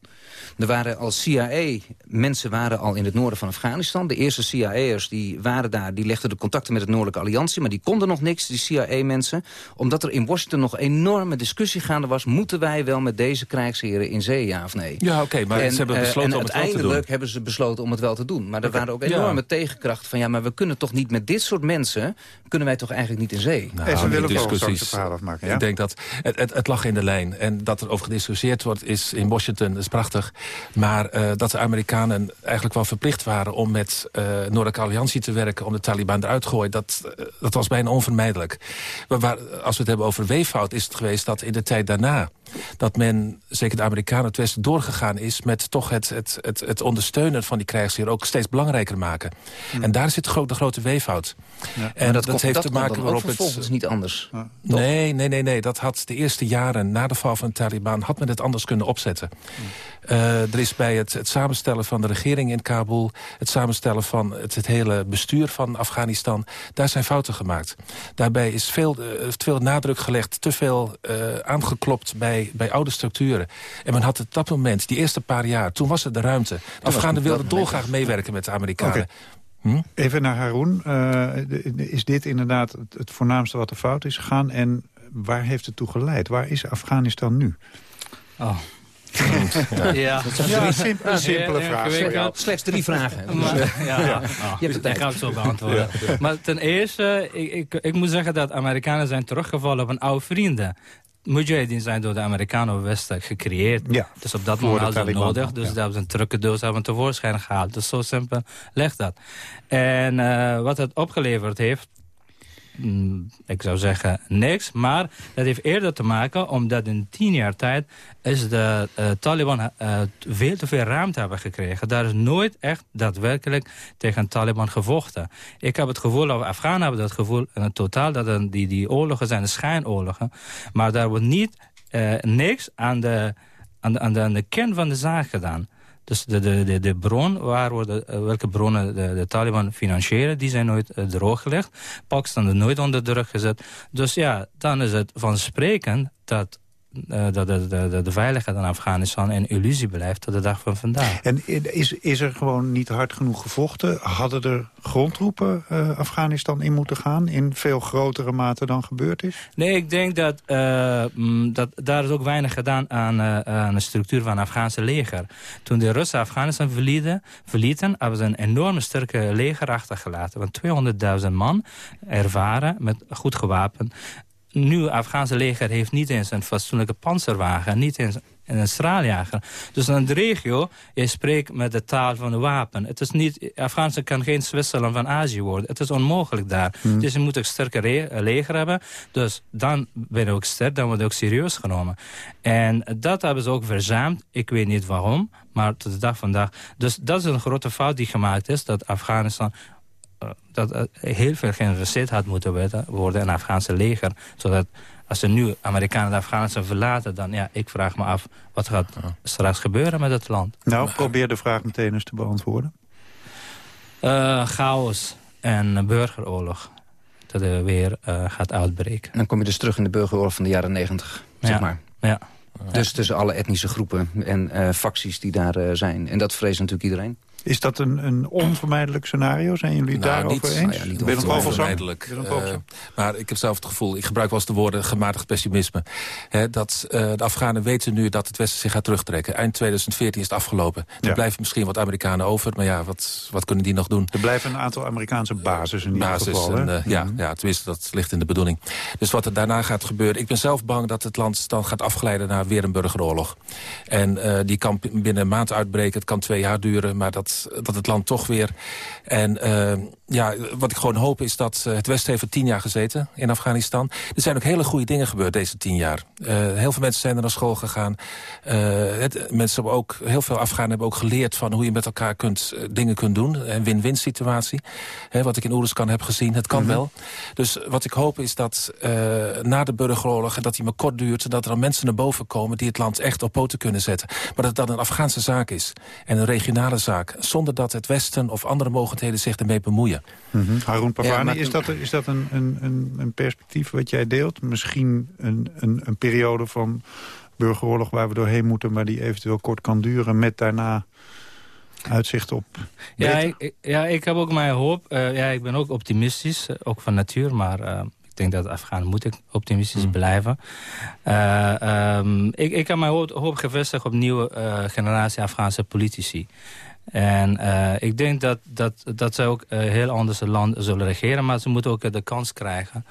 Er waren al CIA-mensen waren al in het noorden van Afghanistan. De eerste CIA'ers die waren daar, die legden de contacten met het Noordelijke Alliantie... maar die konden nog niks, die CIA-mensen. Omdat er in Washington nog enorme discussie gaande was... moeten wij wel met deze krijgsheren in zee, ja of nee? Ja, oké, maar En, ze hebben eh, besloten en om het wel te doen. uiteindelijk hebben ze besloten om het wel te doen. Maar er waren ook ja. enorme tegenkrachten van... ja, maar we kunnen toch niet met dit soort mensen... kunnen wij toch eigenlijk niet in zee? Nou, die Willem Volsang discussies. afmaken, ja? Ik denk dat het, het, het lag in de lijn. En dat er over gediscussieerd wordt is in Washington, dat is prachtig. Maar eh, dat de Amerikanen eigenlijk wel verplicht waren... om met eh Noordelijke Alliantie te werken... om de Taliban eruit te gooien, dat, dat was bijna onvermijdelijk. Maar waar, als we het hebben over weeffout, is het geweest dat in de tijd daarna... dat men, zeker de Amerikanen, het Westen doorgegaan is... met toch het, het, het, het ondersteunen van die krijgsheer ook steeds belangrijker maken. En daar zit de grote weeffout. Maar En dat, kon- heeft dat te maken waarop ook het... vervolgens niet anders. Nee, nee, nee, nee. Dat had de eerste jaren na de val van de Taliban... had men het anders kunnen opzetten. Eh, er is bij het, het samenstellen van de regering in Kabul... het samenstellen van het, het hele bestuur van Afghanistan... daar zijn fouten gemaakt. Daarbij is veel, eh, veel nadruk gelegd, te veel eh, aangeklopt bij, bij oude structuren. En men had het op dat moment, die eerste paar jaar... toen was er de ruimte. De Afghanen wilden dolgraag meewerken met de Amerikanen. Oké. Even naar Haroon. Eh, is dit inderdaad het, het voornaamste wat er fout is gegaan? En waar heeft het toe geleid? Waar is Afghanistan nu? Oh. Ja. Dat zijn Ja, drie- simpele- Ja, simpele ja. Slechts drie vragen. Maar- ja, ja. ja. Je hebt ga het zo beantwoorden. Ja. Maar ten eerste, ik, ik, ik moet zeggen dat Amerikanen zijn teruggevallen op een oude vrienden. Mujahideen zijn door de Amerikanen Westen gecreëerd. Ja, dus op dat moment de hadden ze het nodig. Dus ja. daar hebben ze een trucendoos hebben tevoorschijn gehaald. Dus zo simpel ligt dat. En eh, wat het opgeleverd heeft... mm, ik zou zeggen niks, maar dat heeft eerder te maken... omdat in tien jaar tijd is de eh, Taliban eh, veel te veel ruimte hebben gekregen. Daar is nooit echt daadwerkelijk tegen Taliban gevochten. Ik heb het gevoel, of Afghanen hebben dat gevoel... in het totaal dat die, die oorlogen zijn de schijnoorlogen. Maar daar wordt niet eh, niks aan, de, aan, de, aan de kern van de zaak gedaan. Dus de, de, de, de bron, waar worden, eh, welke bronnen de, de Taliban financieren... die zijn nooit uh, drooggelegd. Pakistan is nooit onder druk gezet. Dus ja, dan is het van dat... Uh, dat de, de, veiligheid in Afghanistan een illusie blijft tot de dag van vandaag. En is, is er gewoon niet hard genoeg gevochten? Hadden er grondtroepen uh, Afghanistan in moeten gaan... in veel grotere mate dan gebeurd is? Nee, ik denk dat, uh, dat daar is ook weinig gedaan aan, aan de structuur van het Afghaanse leger. Toen de Russen Afghanistan verlieten, verlieten hebben ze een enorme sterke leger achtergelaten. Want 200.000 man ervaren, met goed gewapend nu het Afghaanse leger heeft niet eens een fatsoenlijke panzerwagen, niet eens een straaljager. Dus in de regio, je spreekt met de taal van de wapen. Het is niet, Afghanistan kan geen Zwitserland van Azië worden. Het is onmogelijk daar. Hmm. Dus je moet ook sterke leger hebben. Dus dan ben je ook sterk, dan word je ook serieus genomen. En dat hebben ze ook verzuimd. Ik weet niet waarom, maar tot de dag vandaag. Dus dat is een grote fout die gemaakt is, dat Afghanistan dat uh, heel veel geïnvesteerd had moeten worden in het Afghaanse leger. Zodat als er nu Amerikanen de Afghanistan verlaten... dan ja, ik vraag me af, wat gaat straks gebeuren met het land? Nou, probeer de vraag meteen eens te beantwoorden. Uh, chaos en burgeroorlog. dat er weer gaat uitbreken. En dan kom je dus terug in de burgeroorlog van de jaren negentig, zeg maar. Ja. Dus tussen alle etnische groepen en facties die daar zijn. En dat vreest natuurlijk iedereen. Is dat een, een onvermijdelijk scenario? Zijn jullie nou, daarover niet, eens? Nou ja, niet onvermijdelijk. Uh, maar ik heb zelf het gevoel, ik gebruik wel eens de woorden gematigd pessimisme. Hè, dat uh, de Afghanen weten nu dat het Westen zich gaat terugtrekken. Eind 2014 is het afgelopen. Er blijven misschien wat Amerikanen over. Maar ja, wat, wat kunnen die nog doen? Er blijven een aantal Amerikaanse bases in ieder basis geval. En, uh, ja, mhm. ja, tenminste, dat ligt in de bedoeling. Dus wat er daarna gaat gebeuren... Ik ben zelf bang dat het land dan gaat afgeleiden naar weer een burgeroorlog. En die kan binnen een maand uitbreken. Het kan twee jaar duren. Maar dat, dat het land toch weer. En uh, ja, wat ik gewoon hoop is dat uh, het Westen heeft tien jaar gezeten in Afghanistan. Er zijn ook hele goede dingen gebeurd deze tien jaar. Uh, heel veel mensen zijn er naar school gegaan. Het, mensen hebben ook, heel veel Afghanen hebben ook geleerd van hoe je met elkaar kunt, dingen kunt doen. Een win-win situatie. Hè, wat ik in Oeruzkan heb gezien, het kan mm -hmm. wel. Dus wat ik hoop is dat na de burgeroorlog, en dat die maar kort duurt... dat er dan mensen naar boven komen die het land echt op poten kunnen zetten. Maar dat dat een Afghaanse zaak is. En een regionale zaak. Zonder dat het Westen of andere mogelijkheden zich ermee bemoeien. Mm -hmm. Harun Pavani, ja, is dat, is dat een, een, een perspectief wat jij deelt? Misschien een, een, een periode van burgeroorlog waar we doorheen moeten... maar die eventueel kort kan duren met daarna uitzicht op ja ik, ja, ik heb ook mijn hoop. Uh, ja, ik ben ook optimistisch, uh, ook van natuur. Maar uh, ik denk dat Afghanen moeten optimistisch mm. blijven. Um, ik, ik heb mijn hoop, hoop gevestigd op nieuwe generatie Afghaanse politici. En uh, ik denk dat, dat, dat ze ook uh, heel anders het land zullen regeren. Maar ze moeten ook de kans krijgen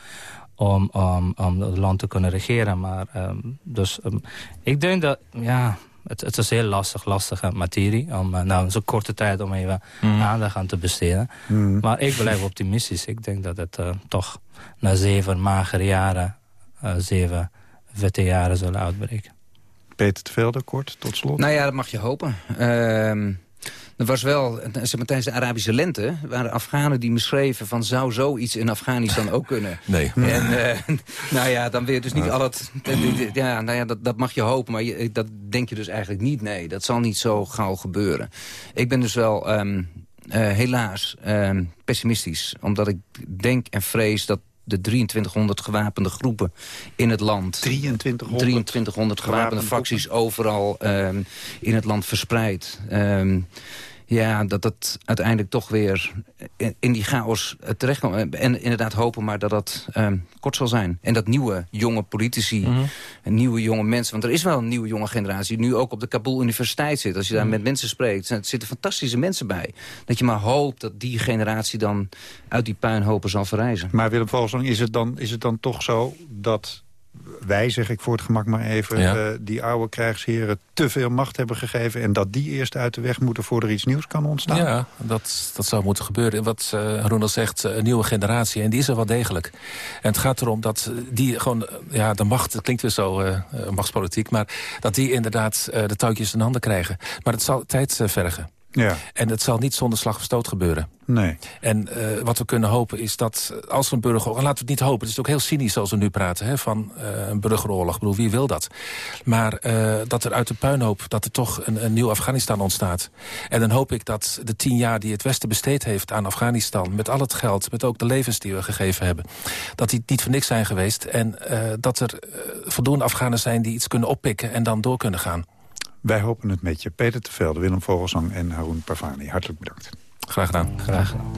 om, om, om het land te kunnen regeren. Maar, um, dus um, ik denk dat, ja, het, het is heel lastig, lastige materie. Om uh, nou zo'n korte tijd om even mm. aandacht aan te besteden. Mm. Maar ik blijf optimistisch. Ik denk dat het toch na zeven magere jaren, zeven vette jaren zullen uitbreken. Peter Velde, kort, tot slot. Nou ja, dat mag je hopen. Uh, er was wel, zeg maar, tijdens de Arabische lente... waren Afghanen die beschreven van... zou zoiets in Afghanistan ook kunnen? Nee. En uh, nou ja, dan weer dus niet al het... Ja, nou ja, dat, dat mag je hopen, maar je, dat denk je dus eigenlijk niet. Nee, dat zal niet zo gauw gebeuren. Ik ben dus wel... Um, uh, helaas uh, pessimistisch. Omdat ik denk en vrees dat de 2300 gewapende groepen in het land. 2300? 2300 gewapende facties overal um, in het land verspreid. Um, ja, dat het uiteindelijk toch weer in die chaos terechtkomt. En inderdaad hopen maar dat dat um, kort zal zijn. En dat nieuwe jonge politici, mm -hmm. nieuwe jonge mensen... want er is wel een nieuwe jonge generatie die nu ook op de Kabul Universiteit zit. Als je daar mm -hmm. met mensen spreekt, er zitten fantastische mensen bij. Dat je maar hoopt dat die generatie dan uit die puinhopen zal verrijzen. Maar Willem Volsang, is het dan, is het dan toch zo dat wij, zeg ik voor het gemak maar even... Ja. Uh, die oude krijgsheren te veel macht hebben gegeven... en dat die eerst uit de weg moeten voordat er iets nieuws kan ontstaan? Ja, dat, dat zou moeten gebeuren. Wat uh, Ronald zegt, een nieuwe generatie, en die is er wel degelijk. En het gaat erom dat die gewoon... Ja, de macht, het klinkt weer zo, uh, machtspolitiek... maar dat die inderdaad de touwtjes in handen krijgen. Maar het zal tijd vergen. Ja. En het zal niet zonder slag of stoot gebeuren. Nee. En uh, wat we kunnen hopen is dat als een burgeroorlog... laten we het niet hopen, het is ook heel cynisch zoals we nu praten... Hè, van uh, een burgeroorlog. Ik bedoel, wie wil dat? Maar uh, dat er uit de puinhoop dat er toch een, een nieuw Afghanistan ontstaat. En dan hoop ik dat de tien jaar die het Westen besteed heeft aan Afghanistan... met al het geld, met ook de levens die we gegeven hebben... dat die niet voor niks zijn geweest. En dat er voldoende Afghanen zijn die iets kunnen oppikken... en dan door kunnen gaan. Wij hopen het met je. Peter Tevelde, Willem Vogelsang en Haroun Parvani. Hartelijk bedankt. Graag gedaan. Graag gedaan.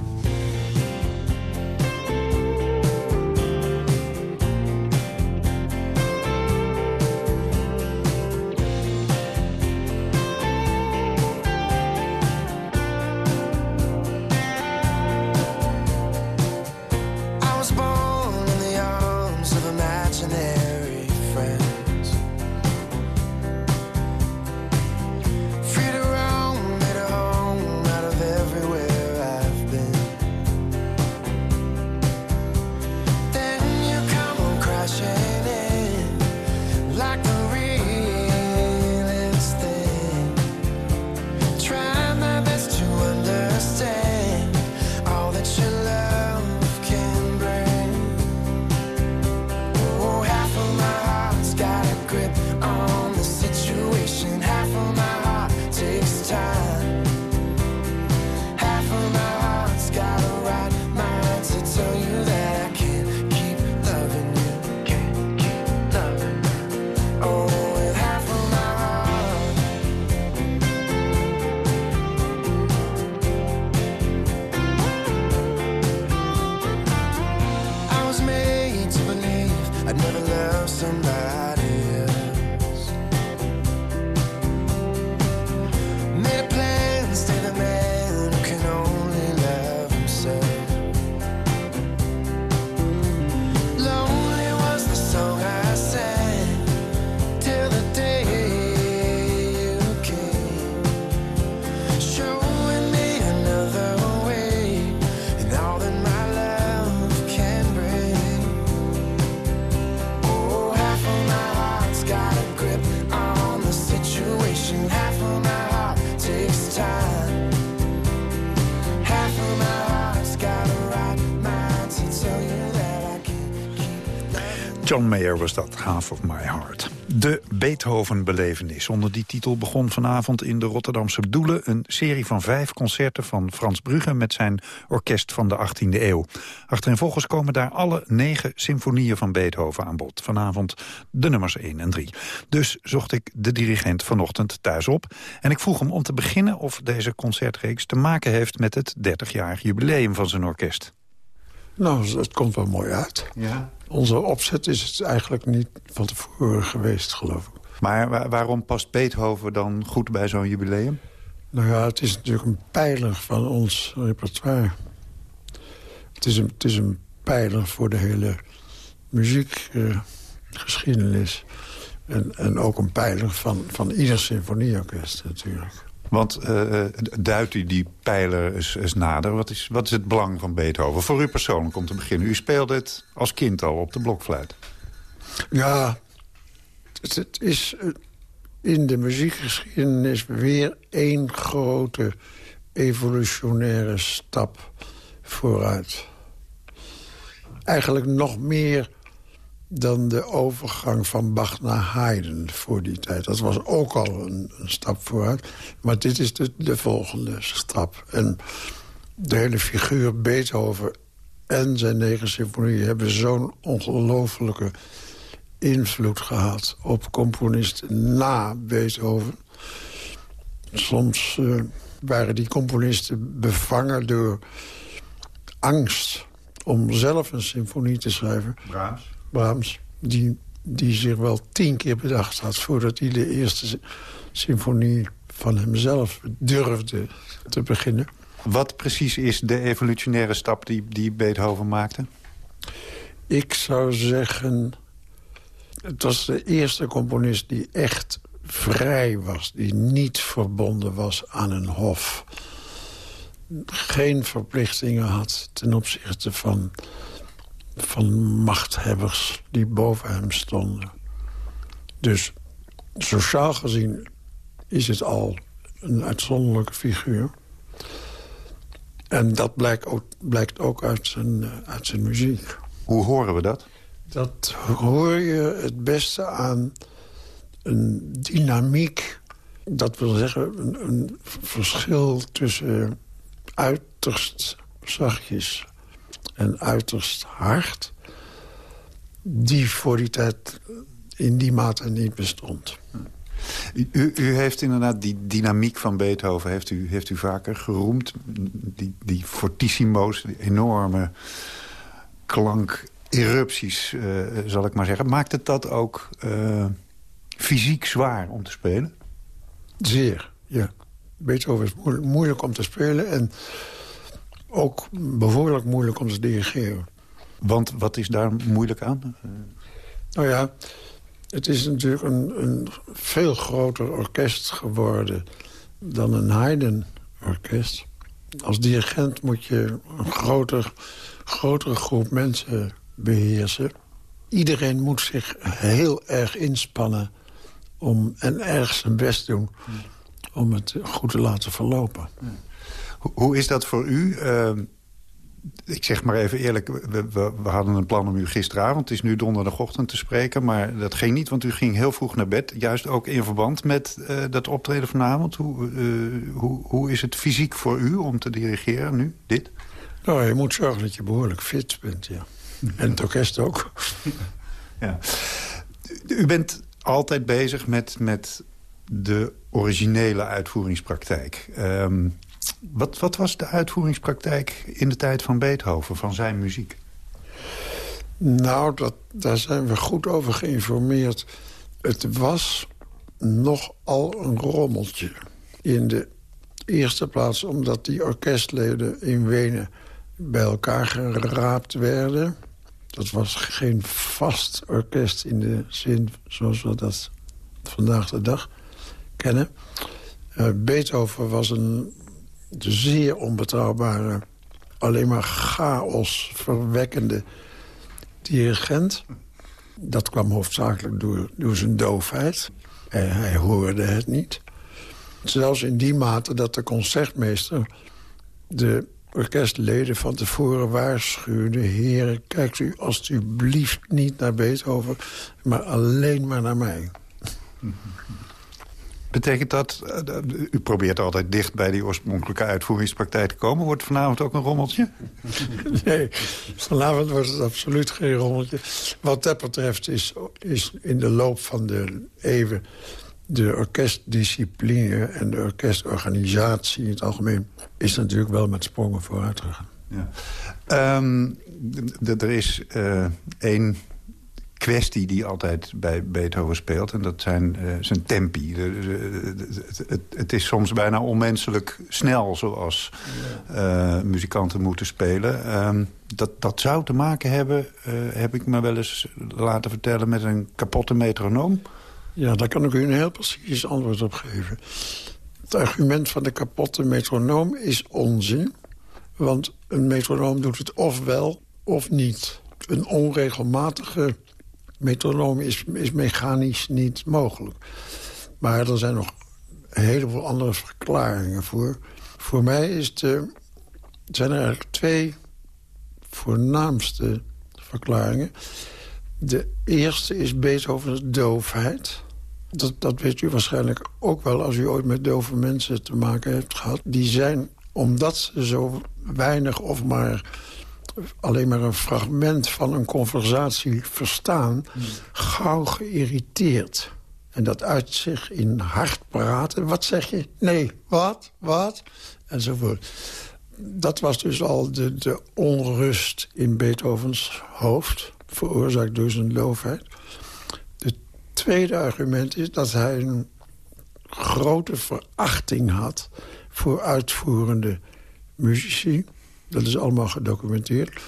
John was dat, Half of My Heart. De Beethoven-belevenis. Onder die titel begon vanavond in de Rotterdamse Doelen... een serie van vijf concerten van Frans Brugge... met zijn orkest van de 18e eeuw. Achtereenvolgens komen daar alle negen symfonieën van Beethoven aan bod. Vanavond de nummers 1 en 3. Dus zocht ik de dirigent vanochtend thuis op. En ik vroeg hem om te beginnen of deze concertreeks te maken heeft... met het 30-jarig jubileum van zijn orkest. Nou, het komt wel mooi uit. Ja. Onze opzet is het eigenlijk niet van tevoren geweest, geloof ik. Maar waarom past Beethoven dan goed bij zo'n jubileum? Nou ja, het is natuurlijk een pijler van ons repertoire. Het is een, het is een pijler voor de hele muziekgeschiedenis. en, en ook een pijler van, van ieder symfonieorkest natuurlijk. Want uh, duidt u die pijler eens, nader? Wat is, wat is het belang van Beethoven? Voor u persoonlijk om te beginnen. U speelde het als kind al op de blokfluit. Ja, het, het is in de muziekgeschiedenis weer één grote evolutionaire stap vooruit. Eigenlijk nog meer dan de overgang van Bach naar Haydn voor die tijd. Dat was ook al een, een stap vooruit. Maar dit is de, de, volgende stap. En de hele figuur Beethoven en zijn negen symfonieën... hebben zo'n ongelofelijke invloed gehad op componisten na Beethoven. Soms uh, waren die componisten bevangen door angst om zelf een symfonie te schrijven. Brahms, die, die zich wel tien keer bedacht had... voordat hij de eerste symfonie van hemzelf durfde te beginnen. Wat precies is de evolutionaire stap die, die Beethoven maakte? Ik zou zeggen... Het was de eerste componist die echt vrij was. Die niet verbonden was aan een hof. Geen verplichtingen had ten opzichte van van machthebbers die boven hem stonden. Dus sociaal gezien is het al een uitzonderlijke figuur. En dat blijkt ook, blijkt ook uit, zijn, eh, uit zijn muziek. Hoe horen we dat? Dat hoor je het beste aan een dynamiek. Dat wil zeggen een, een verschil tussen uiterst zachtjes en uiterst hard... die voor die tijd in die mate niet bestond. U, u, heeft inderdaad die dynamiek van Beethoven heeft u, heeft u vaker geroemd. Die, die fortissimo's, die enorme klankerupties, uh, zal ik maar zeggen. Maakt het dat ook uh, fysiek zwaar om te spelen? Zeer, ja. Beethoven is moeilijk om te spelen. En ook behoorlijk moeilijk om te dirigeren. Want wat is daar moeilijk aan? Nou ja, het is natuurlijk een, een veel groter orkest geworden dan een Haydn-orkest. Als dirigent moet je een groter, grotere groep mensen beheersen. Iedereen moet zich heel erg inspannen om, en erg zijn best doen om het goed te laten verlopen. Hoe is dat voor u? Ehm, ik zeg maar even eerlijk, we, we, we, hadden een plan om u gisteravond... het is nu donderdagochtend te spreken, maar dat ging niet... want u ging heel vroeg naar bed, juist ook in verband met uh, dat optreden vanavond. Hoe, uh, hoe, hoe is het fysiek voor u om te dirigeren nu, dit? Nou, je moet zorgen dat je behoorlijk fit bent, ja. En het orkest ook. ja. U bent altijd bezig met, met de originele uitvoeringspraktijk. Um, wat, wat was de uitvoeringspraktijk in de tijd van Beethoven, van zijn muziek? Nou, dat, daar zijn we goed over geïnformeerd. Het was nogal een rommeltje. In de eerste plaats omdat die orkestleden in Wenen bij elkaar geraapt werden. Dat was geen vast orkest in de zin zoals we dat vandaag de dag kennen. Uh, Beethoven was een zeer onbetrouwbare, alleen maar chaos verwekkende dirigent. Dat kwam hoofdzakelijk door, door zijn doofheid. Hij, hij hoorde het niet. Zelfs in die mate dat de concertmeester de orkestleden van tevoren waarschuwde... heren, kijkt u alstublieft niet naar Beethoven, maar alleen maar naar mij. Betekent dat, uh, u probeert altijd dicht bij die oorspronkelijke uitvoeringspraktijk te komen. Wordt vanavond ook een rommeltje? Nee, vanavond wordt het absoluut geen rommeltje. Wat dat betreft is, is in de loop van de eeuwen de orkestdiscipline en de orkestorganisatie in het algemeen... is natuurlijk wel met sprongen vooruit gegaan. Ja. Um, er is uh, één kwestie die altijd bij Beethoven speelt. En dat zijn uh, zijn tempi. De, de, de, het, het, is soms bijna onmenselijk snel zoals uh, muzikanten moeten spelen. Um, dat, dat zou te maken hebben, uh, heb ik me wel eens laten vertellen... met een kapotte metronoom. Ja, daar kan ik u een heel precies antwoord op geven. Het argument van de kapotte metronoom is onzin. Want een metronoom doet het of wel of niet. Een onregelmatige metronoom is, is mechanisch niet mogelijk. Maar er zijn nog een heleboel andere verklaringen voor. Voor mij is de, zijn er eigenlijk twee voornaamste verklaringen. De eerste is Beethovens doofheid. Dat, dat weet u waarschijnlijk ook wel als u ooit met dove mensen te maken hebt gehad. Die zijn, omdat ze zo weinig of maar alleen maar een fragment van een conversatie verstaan... Hmm. gauw geïrriteerd. En dat uit zich in hard praten. Wat zeg je? Nee, wat? Wat? Enzovoort. Dat was dus al de, de onrust in Beethovens hoofd... veroorzaakt door zijn loofheid. Het tweede argument is dat hij een grote verachting had... voor uitvoerende muzici. Dat is allemaal gedocumenteerd.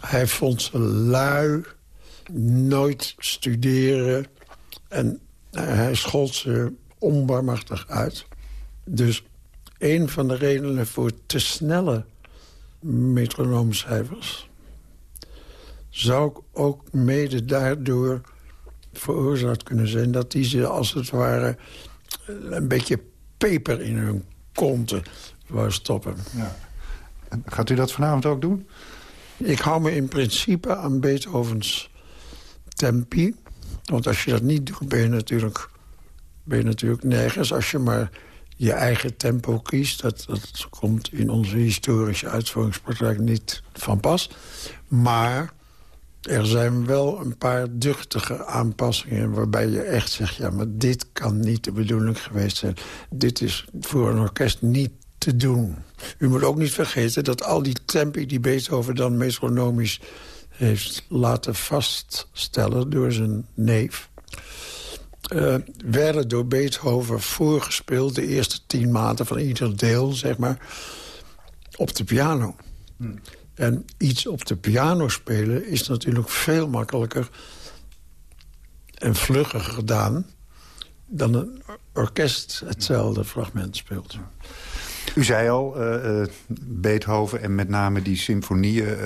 Hij vond ze lui, nooit studeren. En hij schold ze onbarmachtig uit. Dus een van de redenen voor te snelle metronoomcijfers... zou ook mede daardoor veroorzaakt kunnen zijn... dat die ze als het ware een beetje peper in hun konten wou stoppen. Ja. Gaat u dat vanavond ook doen? Ik hou me in principe aan Beethovens tempi. Want als je dat niet doet, ben je natuurlijk, ben je natuurlijk nergens. Als je maar je eigen tempo kiest... dat, dat komt in onze historische uitvoeringspraktijk niet van pas. Maar er zijn wel een paar duchtige aanpassingen... waarbij je echt zegt, ja, maar dit kan niet de bedoeling geweest zijn. Dit is voor een orkest niet te doen. U moet ook niet vergeten dat al die tempi die Beethoven dan metronomisch heeft laten vaststellen door zijn neef... Uh, werden door Beethoven voorgespeeld... de eerste tien maanden van ieder deel, zeg maar, op de piano. Hmm. En iets op de piano spelen is natuurlijk veel makkelijker... en vlugger gedaan dan een orkest hetzelfde fragment speelt. U zei al, uh, uh, Beethoven en met name die symfonieën... Uh,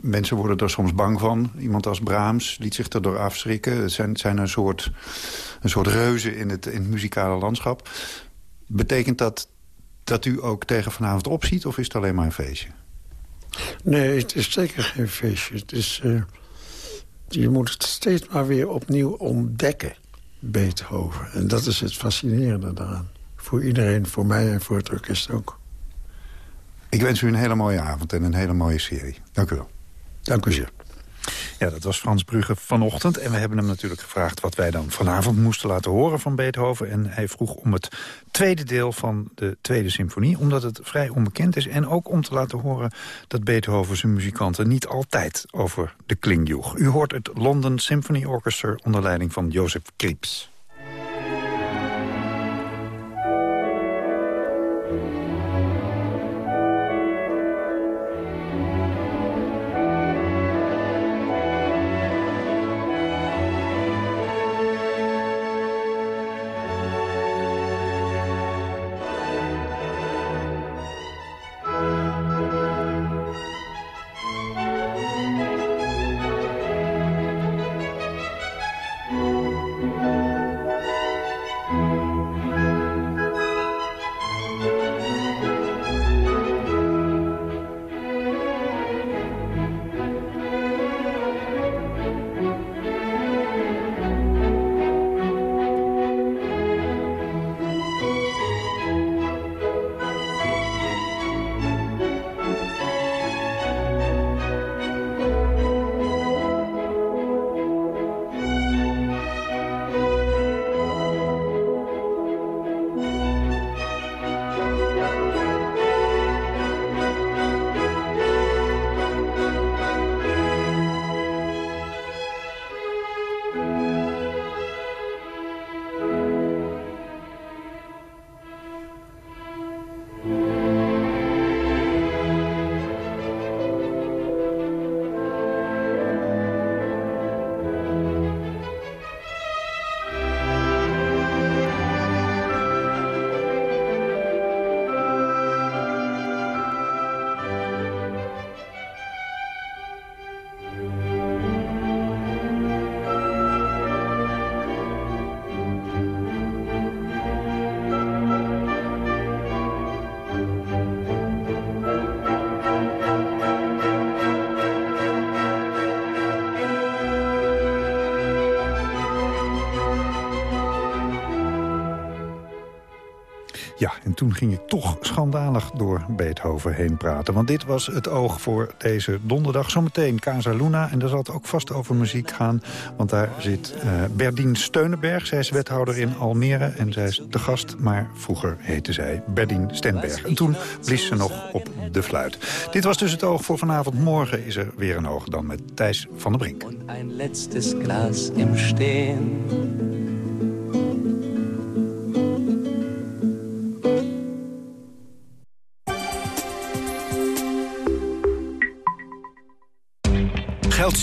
mensen worden er soms bang van. Iemand als Brahms liet zich erdoor afschrikken. Het zijn, zijn een, soort, een soort reuzen in het, in het muzikale landschap. Betekent dat dat u ook tegen vanavond opziet... of is het alleen maar een feestje? Nee, het is zeker geen feestje. Het is, je moet het steeds maar weer opnieuw ontdekken, Beethoven. En dat is het fascinerende daaraan. Voor iedereen, voor mij en voor het orkest ook. Ik wens u een hele mooie avond en een hele mooie serie. Dank u wel. Dank u zeer. Ja, dat was Frans Brugge vanochtend. En we hebben hem natuurlijk gevraagd wat wij dan vanavond moesten laten horen van Beethoven. En hij vroeg om het tweede deel van de tweede symfonie. Omdat het vrij onbekend is. En ook om te laten horen dat Beethoven zijn muzikanten niet altijd over de kling joeg. U hoort het London Symphony Orchestra onder leiding van Jozef Krieps. Ja, en toen ging ik toch schandalig door Beethoven heen praten. Want dit was het oog voor deze donderdag. Zometeen Casa Luna. En daar zal het ook vast over muziek gaan. Want daar zit uh, Berdien Steunenberg. Zij is wethouder in Almere. En zij is de gast, maar vroeger heette zij Berdien Stenberg. En toen blies ze nog op de fluit. Dit was dus het oog voor vanavond. Morgen is er weer een oog dan met Thijs van der Brink. Een letztes Glas im Stehen.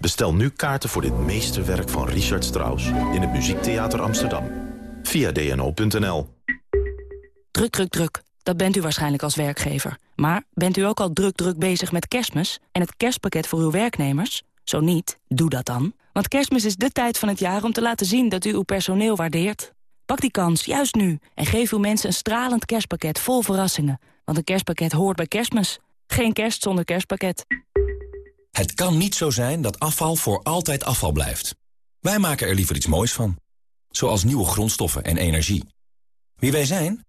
Bestel nu kaarten voor dit meesterwerk van Richard Strauss... in het Muziektheater Amsterdam. Via dno.nl. Druk, druk, druk. Dat bent u waarschijnlijk als werkgever. Maar bent u ook al druk, druk bezig met kerstmis... en het kerstpakket voor uw werknemers? Zo niet, doe dat dan. Want kerstmis is de tijd van het jaar om te laten zien dat u uw personeel waardeert. Pak die kans, juist nu. En geef uw mensen een stralend kerstpakket vol verrassingen. Want een kerstpakket hoort bij kerstmis. Geen kerst zonder kerstpakket. Het kan niet zo zijn dat afval voor altijd afval blijft. Wij maken er liever iets moois van. Zoals nieuwe grondstoffen en energie. Wie wij zijn?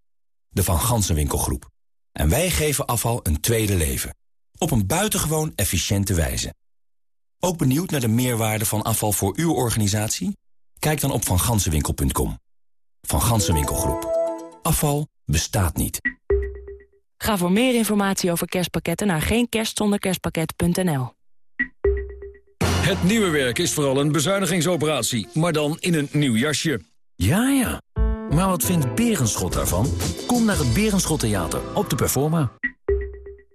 De Van Gansenwinkelgroep. En wij geven afval een tweede leven. Op een buitengewoon efficiënte wijze. Ook benieuwd naar de meerwaarde van afval voor uw organisatie? Kijk dan op vangansenwinkel.com. Van Gansenwinkelgroep. Afval bestaat niet. Ga voor meer informatie over kerstpakketten naar geenkerstzonderkerstpakket.nl. Het nieuwe werk is vooral een bezuinigingsoperatie, maar dan in een nieuw jasje. Ja, ja. Maar wat vindt Berenschot daarvan? Kom naar het Berenschot Theater op de Performa.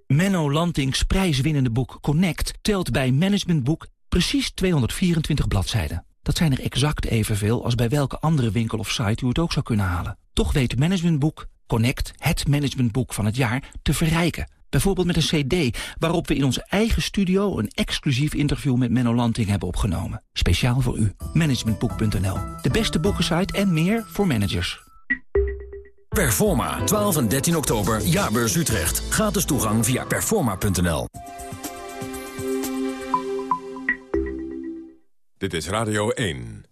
Menno Lantings prijswinnende boek Connect telt bij Managementboek precies 224 bladzijden. Dat zijn er exact evenveel als bij welke andere winkel of site u het ook zou kunnen halen. Toch weet Managementboek Connect, het managementboek van het jaar, te verrijken. Bijvoorbeeld met een cd waarop we in onze eigen studio... een exclusief interview met Menno Lanting hebben opgenomen. Speciaal voor u. Managementboek.nl. De beste boekensite en meer voor managers. Performa, 12 en 13 oktober, Jaarbeurs Utrecht. Gratis toegang via performa.nl. Dit is Radio 1.